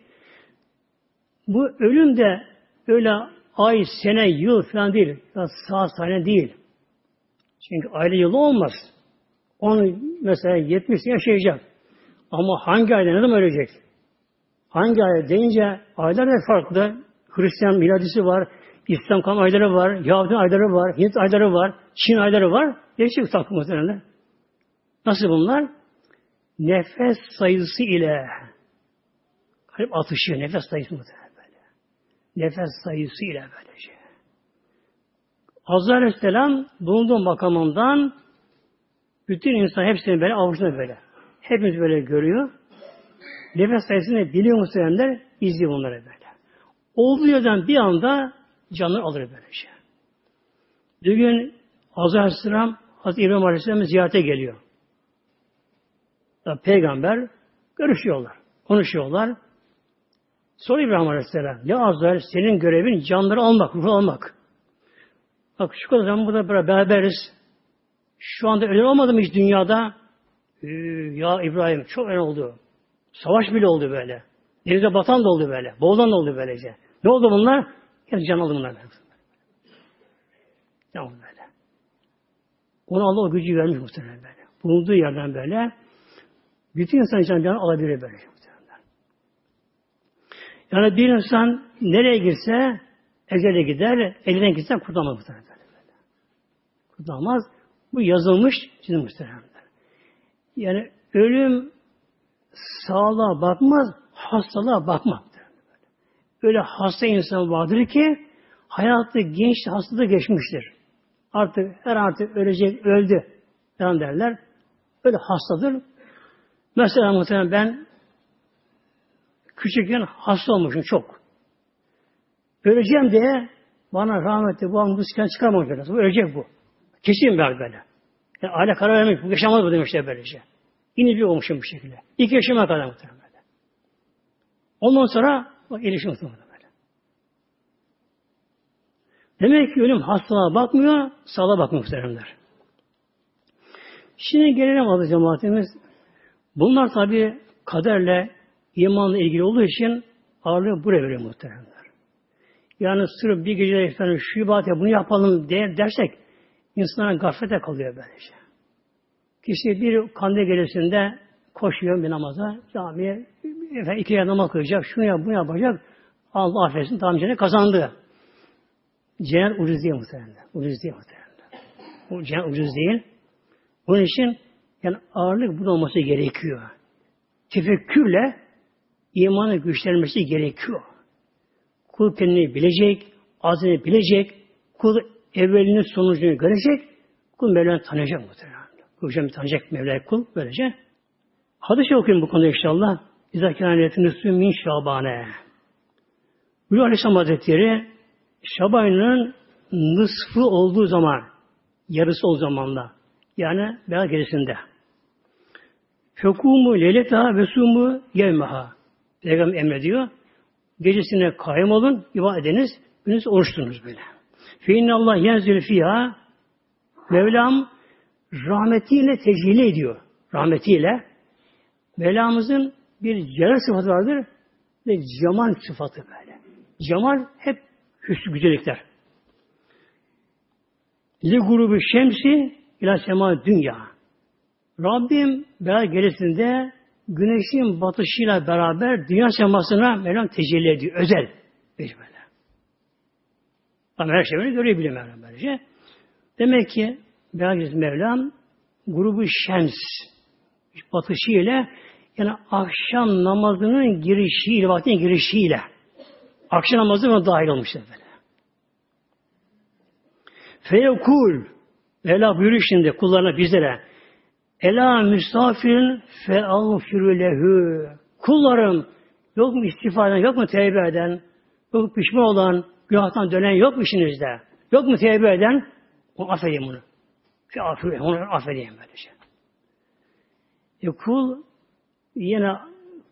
Bu ölüm de öyle ay, sene, yıl falan değil. Ya saat, saniye değil. Çünkü aile yılı olmaz. Onu mesela 70 yaşayacak. Ama hangi ayda ne zaman ölecek? Hangi ay deyince aylar da farklı. Hristiyan miladisi var, İslam kan ayları var, Yahudi ayları var, Hint ayları var, Çin ayları var. Değişik takım muhtemelen. Nasıl bunlar? Nefes sayısı ile kalp atışı, nefes sayısı muhtemelen. Nefes sayısı ile böylece. Azrail Aleyhisselam bulunduğu makamından bütün insan hepsini böyle avucunda böyle. Hepimiz böyle görüyor. Nefes sayısını biliyor muhteremler, izliyor bunları böyle. Olduğu yerden bir anda canını alır böylece. Bir gün Hazreti Aleyhisselam Hazreti İbrahim Aleyhisselam'ı ziyarete geliyor. Peygamber görüşüyorlar, konuşuyorlar. Sonra İbrahim Aleyhisselam, ya Azrail senin görevin canları almak, ruhu almak. Bak şu kadar zaman burada beraberiz. Şu anda ölen olmadı mı hiç dünyada? Ee, ya İbrahim çok ölen oldu. Savaş bile oldu böyle. Denize batan da oldu böyle. Boğulan da oldu böylece. Ne oldu bunlar? Yani can aldı bunlar. Can oldu böyle. Ona Allah o gücü vermiş muhtemelen böyle. Bulunduğu yerden böyle bütün insan can alabilir böyle. Yani bir insan nereye girse ecele gider, elinden gitse kurtulamaz muhtemelen. Kurtulamaz. Bu yazılmış şimdi muhtemelen. Yani ölüm sağlığa bakmaz, hastalığa bakmaz. Öyle hasta insan vardır ki hayatı genç hastalığı geçmiştir. Artık her artık ölecek, öldü falan derler. Öyle hastadır. Mesela muhtemelen ben küçükken hasta olmuşum çok. Öleceğim diye bana rahmetli bu an bu çıkarmamış. Bu ölecek bu. Kesin ben böyle. Yani aile karar vermiş. Bu yaşamaz bu demişler böylece. Yine bir olmuşum bu şekilde. İki yaşıma kadar muhtemelen. Ondan sonra bak ilişki muhtemelen. Demek ki ölüm hastalığa bakmıyor, sağlığa bakmıyor muhtemelenler. Şimdi gelelim adı cemaatimiz. Bunlar tabi kaderle, imanla ilgili olduğu için ağırlığı buraya veriyor muhteremler. Yani sırf bir gece efendim şu ibadete bunu yapalım der, dersek insanların gaflete kalıyor böylece. Kişi bir kandil gecesinde koşuyor bir namaza, camiye, efendim iki namaz kılacak, şunu yap, bunu yapacak. Allah affetsin, tam kazandı. Cennet ucuz değil muhtemelen. Ucuz değil muhtemelen. Bu cennet ucuz değil. Bunun için yani ağırlık bunun olması gerekiyor. Tefekkürle imanı güçlenmesi gerekiyor. Kul kendini bilecek, azini bilecek, kul evvelinin sonucunu görecek, kul Mevla'yı tanıyacak muhtemelen. Kul tanıyacak Mevla'yı kul böylece. Hadis okuyun bu konuda inşallah. İzâ kânetin nüsû min şabane. Bülü Aleyhisselam Hazretleri Şaban'ın nısfı olduğu zaman, yarısı o zamanla, yani beyaz gerisinde. Fekumu leyleta ve sumu yevmeha. Peygamber emrediyor. Gecesine kaym olun, ibadet ediniz, gününüz oruçtunuz böyle. Fe Allah yenzül fiha Mevlam rahmetiyle tecelli ediyor. Rahmetiyle. Mevlamızın bir celal sıfatı vardır ve cemal sıfatı böyle. Cemal hep hüsnü güzellikler. Li grubu şemsi ila sema dünya. Rabbim beraber gerisinde güneşin batışıyla beraber dünya semasına Mevlam tecelli ediyor. Özel. Böyle. Ama her şey böyle görebiliyor Mevlam böylece. Demek ki beraber Mevlam grubu şems batışıyla yani akşam namazının girişiyle, vaktin girişiyle akşam namazı dahil olmuştur böyle. Feyekul Mevla buyuruyor şimdi kullarına bizlere Ela misafirin fe lehu Kullarım yok mu istifa eden, yok mu tevbe eden, yok mu pişman olan, günahtan dönen yok mu işinizde? Yok mu tevbe eden? O affedeyim bunu. Fe affedeyim, onu affedeyim böylece. E kul yine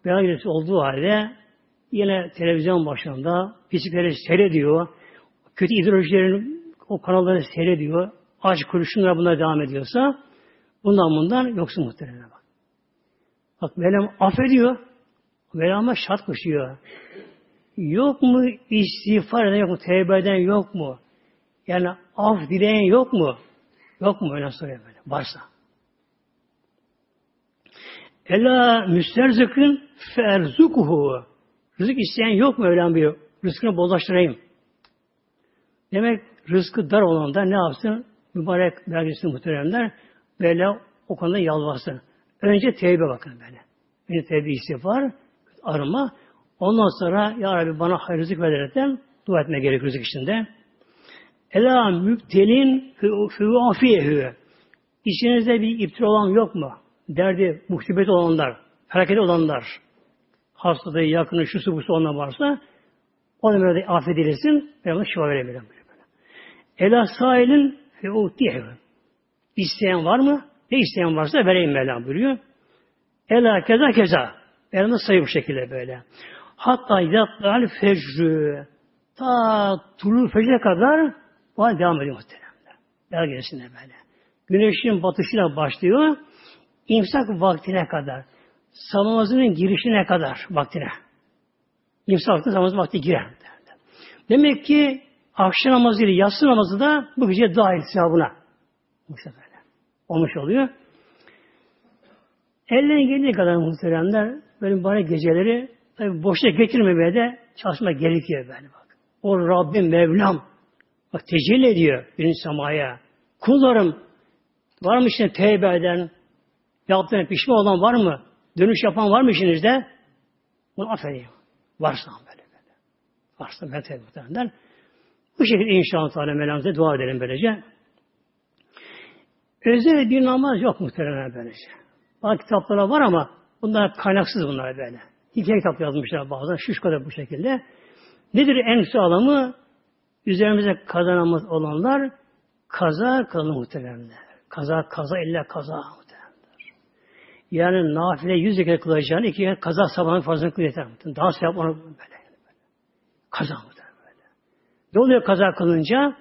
beyaz olduğu halde yine televizyon başında bisikleri seyrediyor, kötü ideolojilerin o kanalları seyrediyor, aç kuruşunlar buna devam ediyorsa bundan bundan yoksun muhtemelen bak. Bak Mevlam affediyor. Mevlam'a şart koşuyor. Yok mu istiğfar eden yok mu? Tevbe eden yok mu? Yani af dileyen yok mu? Yok mu? Öyle soruyor böyle. Varsa. Ela müsterzıkın ferzukuhu. Rızık isteyen yok mu öyle bir rızkını bollaştırayım. Demek rızkı dar olan da ne yapsın? Mübarek vergisi muhteremler böyle o konuda yalvarsın. Önce tevbe bakın böyle. Önce tevbe istiğfar, arama. Ondan sonra Ya Rabbi bana hayır rızık vererekten dua etmeye gerek rızık içinde. Ela müptelin fü afiyehü. İçinizde bir iptir olan yok mu? Derdi, muhtibet olanlar, hareket olanlar, hastalığı, yakını, şu su bu su ondan varsa onu böyle affedilirsin ve ona şifa verebilirim. Ela sahilin fe İsteyen var mı? Ne isteyen varsa vereyim Mevlam buyuruyor. Ela keza keza. Mevlam sayı bu şekilde böyle. Hatta yatlar fecrü. Ta tulu fecre kadar bu hal devam ediyor muhteremler. Daha gerisinde böyle. Güneşin batışıyla başlıyor. İmsak vaktine kadar. Sabah girişine kadar vaktine. İmsak vaktine sabah vakti girer. Demek ki akşam namazı ile yatsı namazı da bu gece dahil sevabına. Bu sefer olmuş oluyor. Elden geldiği kadar muhteremler böyle bana geceleri tabi boşta getirmemeye de çalışma gerekiyor böyle bak. O Rabbim Mevlam bak tecelli ediyor birinci semaya. Kullarım var mı işte tevbe eden yaptığına pişman olan var mı? Dönüş yapan var mı işinizde? Bunu affedeyim. Varsa böyle böyle. Varsa ben tevbe Bu şekilde inşallah Teala dua edelim böylece. Özel bir namaz yok muhtemelen böylece. Bazı kitaplara var ama bunlar kaynaksız bunlar böyle. Hikaye kitap yazmışlar bazen kadar bu şekilde. Nedir en sağlamı? Üzerimize kazanamaz olanlar kaza kılın muhteremler. Kaza kaza illa kaza muhteremler. Yani nafile yüz kere kılacağını iki kere kaza sabahın fazla kıl yeter. Daha sevap onu böyle. Kaza muhterem böyle. Ne oluyor kaza kılınca?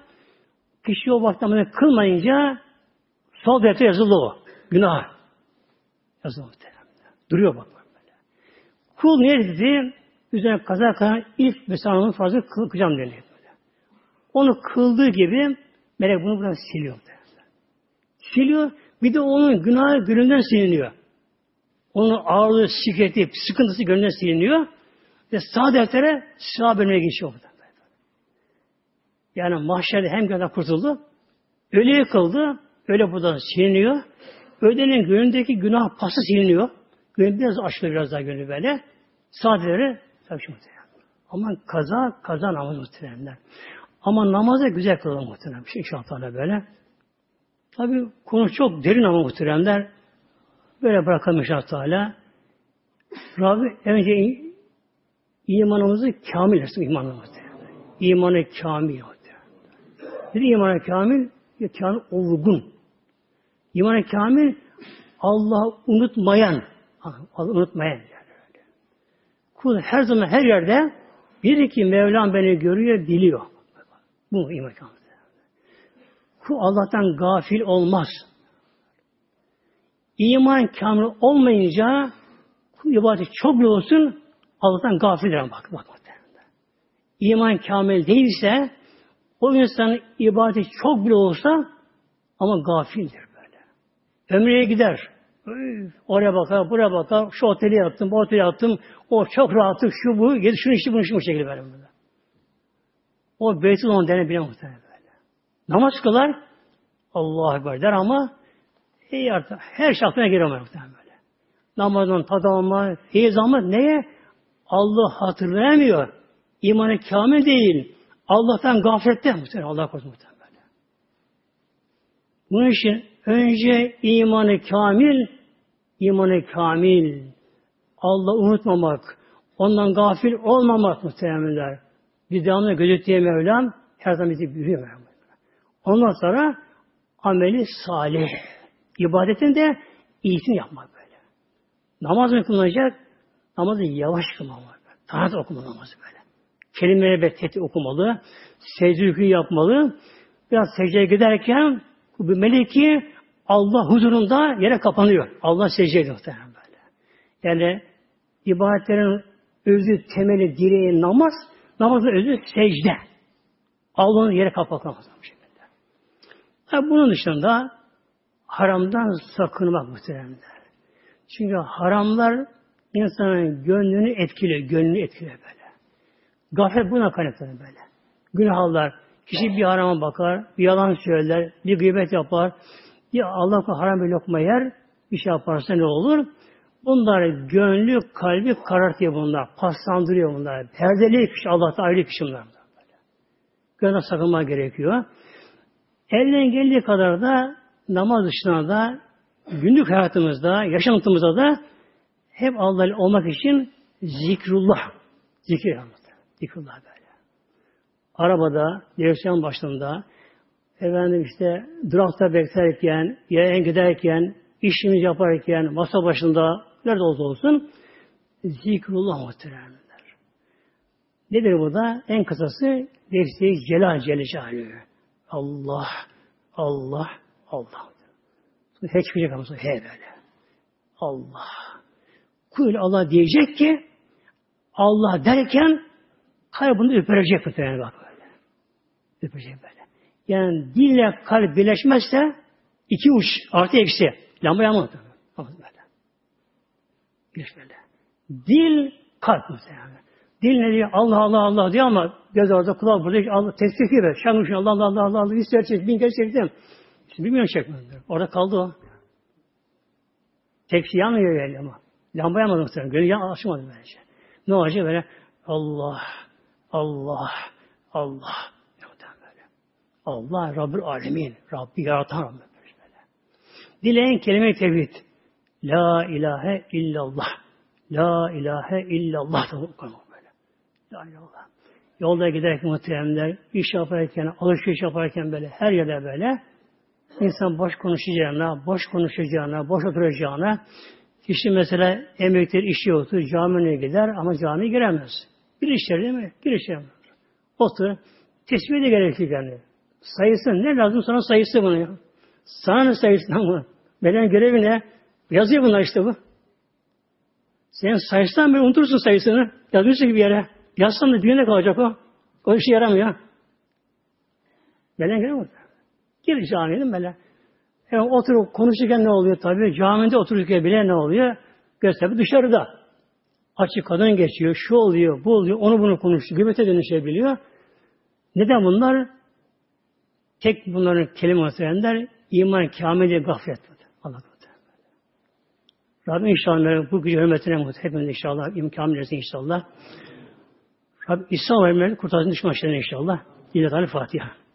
Kişi o vakti kılmayınca Sol defter yazılı o. Günah. Yazılı muhtemelen. Duruyor bak böyle. Kul ne dedi? Üzerine kaza kalan ilk mesanının fazla kılacağım deniyor. Böyle. Onu kıldığı gibi melek bunu buradan siliyor. Siliyor. Bir de onun günahı gönlünden siliniyor. Onun ağırlığı, şiddeti, sıkıntısı gönlünden siliniyor. Ve sağ deftere sağ bölmeye geçiyor. Yani mahşerde hem gönlünden kurtuldu, ölüye kıldı, Öyle buradan siliniyor. Ödenin gönlündeki günah pası siliniyor. Gönlü biraz açılıyor biraz daha gönlü böyle. Sadeleri tabii şu muhtemelen. Ama kaza, kaza namaz muhteremler. Ama namazı güzel kılalım muhterem. Şey inşallah böyle. Tabi konu çok derin ama muhteremler. Böyle bırakalım inşallah Teala. Rabbi önce imanımızı kamil etsin imanımızı. İmanı kamil. Bir imanı kamil, bir kamil olgun. İman-ı kamil Allah unutmayan, Allah unutmayan. Kul her zaman her yerde bir ki Mevlam beni görüyor, biliyor. Bu iman kamil. Kul Allah'tan gafil olmaz. İman kamil olmayınca kul ibadeti çok bile olsun Allah'tan gafildir bak bak. İman kamil değilse o insan ibadeti çok bile olsa ama gafildir. Ömreye gider. Oraya bakar, buraya bakar, şu oteli yattım, bu oteli yattım, o çok rahatlık, şu bu, gel şunu işte bunu şu şekilde böyle. böyle. O Beytül on denen bile muhtemelen böyle. Namaz kılar, Allah'a Ekber der ama iyi artık, her şey aklına giremez muhtemelen böyle. Namazdan tadı alma, feyiz alma, neye? Allah hatırlayamıyor. İmanı kamil değil. Allah'tan gaflette muhtemelen, Allah korusun muhtemelen. Bunun için Önce imanı kamil, imanı kamil. Allah unutmamak, ondan gafil olmamak muhtemelenler. Bir devamlı gözetleyen Mevlam her zaman bizi büyüyor. Ondan sonra ameli salih. İbadetin de iyisini yapmak böyle. Namaz mı kılınacak? Namazı yavaş kılmamak. Tahat okuma namazı böyle. kelimeleri tehdit okumalı. Secde yapmalı. Biraz secdeye giderken bu meleki Allah huzurunda yere kapanıyor. Allah secde ediyor böyle. Yani ibadetlerin özü, temeli, direği namaz, namazın özü secde. Allah'ın yere kapatmak bu şekilde. Tabi bunun dışında haramdan sakınmak muhteremler. Çünkü haramlar insanın gönlünü etkiliyor, gönlünü etkiliyor böyle. Gaflet buna kaynaklanır böyle. Günahlar, kişi bir harama bakar, bir yalan söyler, bir gıybet yapar, bir Allah haram bir lokma yer, bir şey yaparsa ne olur? Bunlar gönlü, kalbi karartıyor bunlar. Paslandırıyor bunlar. Perdeli kişi, Allah'ta ayrı kişi bunlar. Gönlü sakınma gerekiyor. Elden geldiği kadar da namaz dışında da günlük hayatımızda, yaşantımızda da hep Allah olmak için zikrullah. Zikir. Zikrullah böyle. Arabada, direksiyon başında, efendim işte durakta beklerken, yaya giderken, işimiz yaparken, masa başında, nerede olsa olsun, zikrullah muhteremler. Nedir bu da? En kısası nefsi celal celaluhu. Allah, Allah, Allah. Hiç çıkacak ama he böyle. Allah. Kul Allah diyecek ki Allah derken kalbini öpecek muhtemelen bak böyle. Öpecek böyle. Yani dille kalp birleşmezse iki uç artı eksi. Lamba. Böyle. Birleşmeli. Dil kalp muhtemelen. Dil ne diyor? Allah Allah Allah diyor ama göz orada kulak burada Allah tesbih gibi. Şanlı Allah Allah Allah Allah Allah ister çek bin kere çektim. Şimdi bilmiyorum çekmediler. Orada kaldı o. Tepsi yanmıyor yani ama. Lamba yanmadı muhtemelen. Gönül yan açmadı bence. Ne olacak böyle? Allah, Allah, Allah. Allah Rabbül Alemin. Rabbi yaratan Rabbi. Böyle. Dileyen kelime tevhid. La ilahe illallah. La ilahe illallah. Böyle. La ilahe Yolda giderken muhteremler, iş yaparken, alışveriş yaparken böyle, her yerde böyle, insan boş konuşacağına, boş konuşacağına, boş oturacağına, kişi mesela emektir, işi yoktur, camiye gider ama camiye giremez. Bir işler değil mi? Gir işler. Otur. Tesbih de gerekli yani. Sayısı ne lazım sana sayısı bunu ya. Sana ne sayısından bunu? Beden görevi ne? Yazıyor bunlar işte bu. Sen sayısından beri unutursun sayısını. Yazmışsın bir yere. Yazsan da düğüne kalacak o. O işe yaramıyor. Beden görevi Gir camiye böyle. Yani oturup konuşurken ne oluyor tabii? Camide otururken bile ne oluyor? Göz tabi dışarıda. Açık kadın geçiyor, şu oluyor, bu oluyor, onu bunu konuşuyor, gıybete dönüşebiliyor. Neden bunlar? Tek bunların kelime muhtemelenler iman kamili gaflet. Allah Rabbim inşallah bu gücü hürmetine muhtemelen hepimiz inşallah imkan verirsin inşallah. Rabbim İslam vermelerini kurtarsın düşman inşallah. İlahi Fatiha.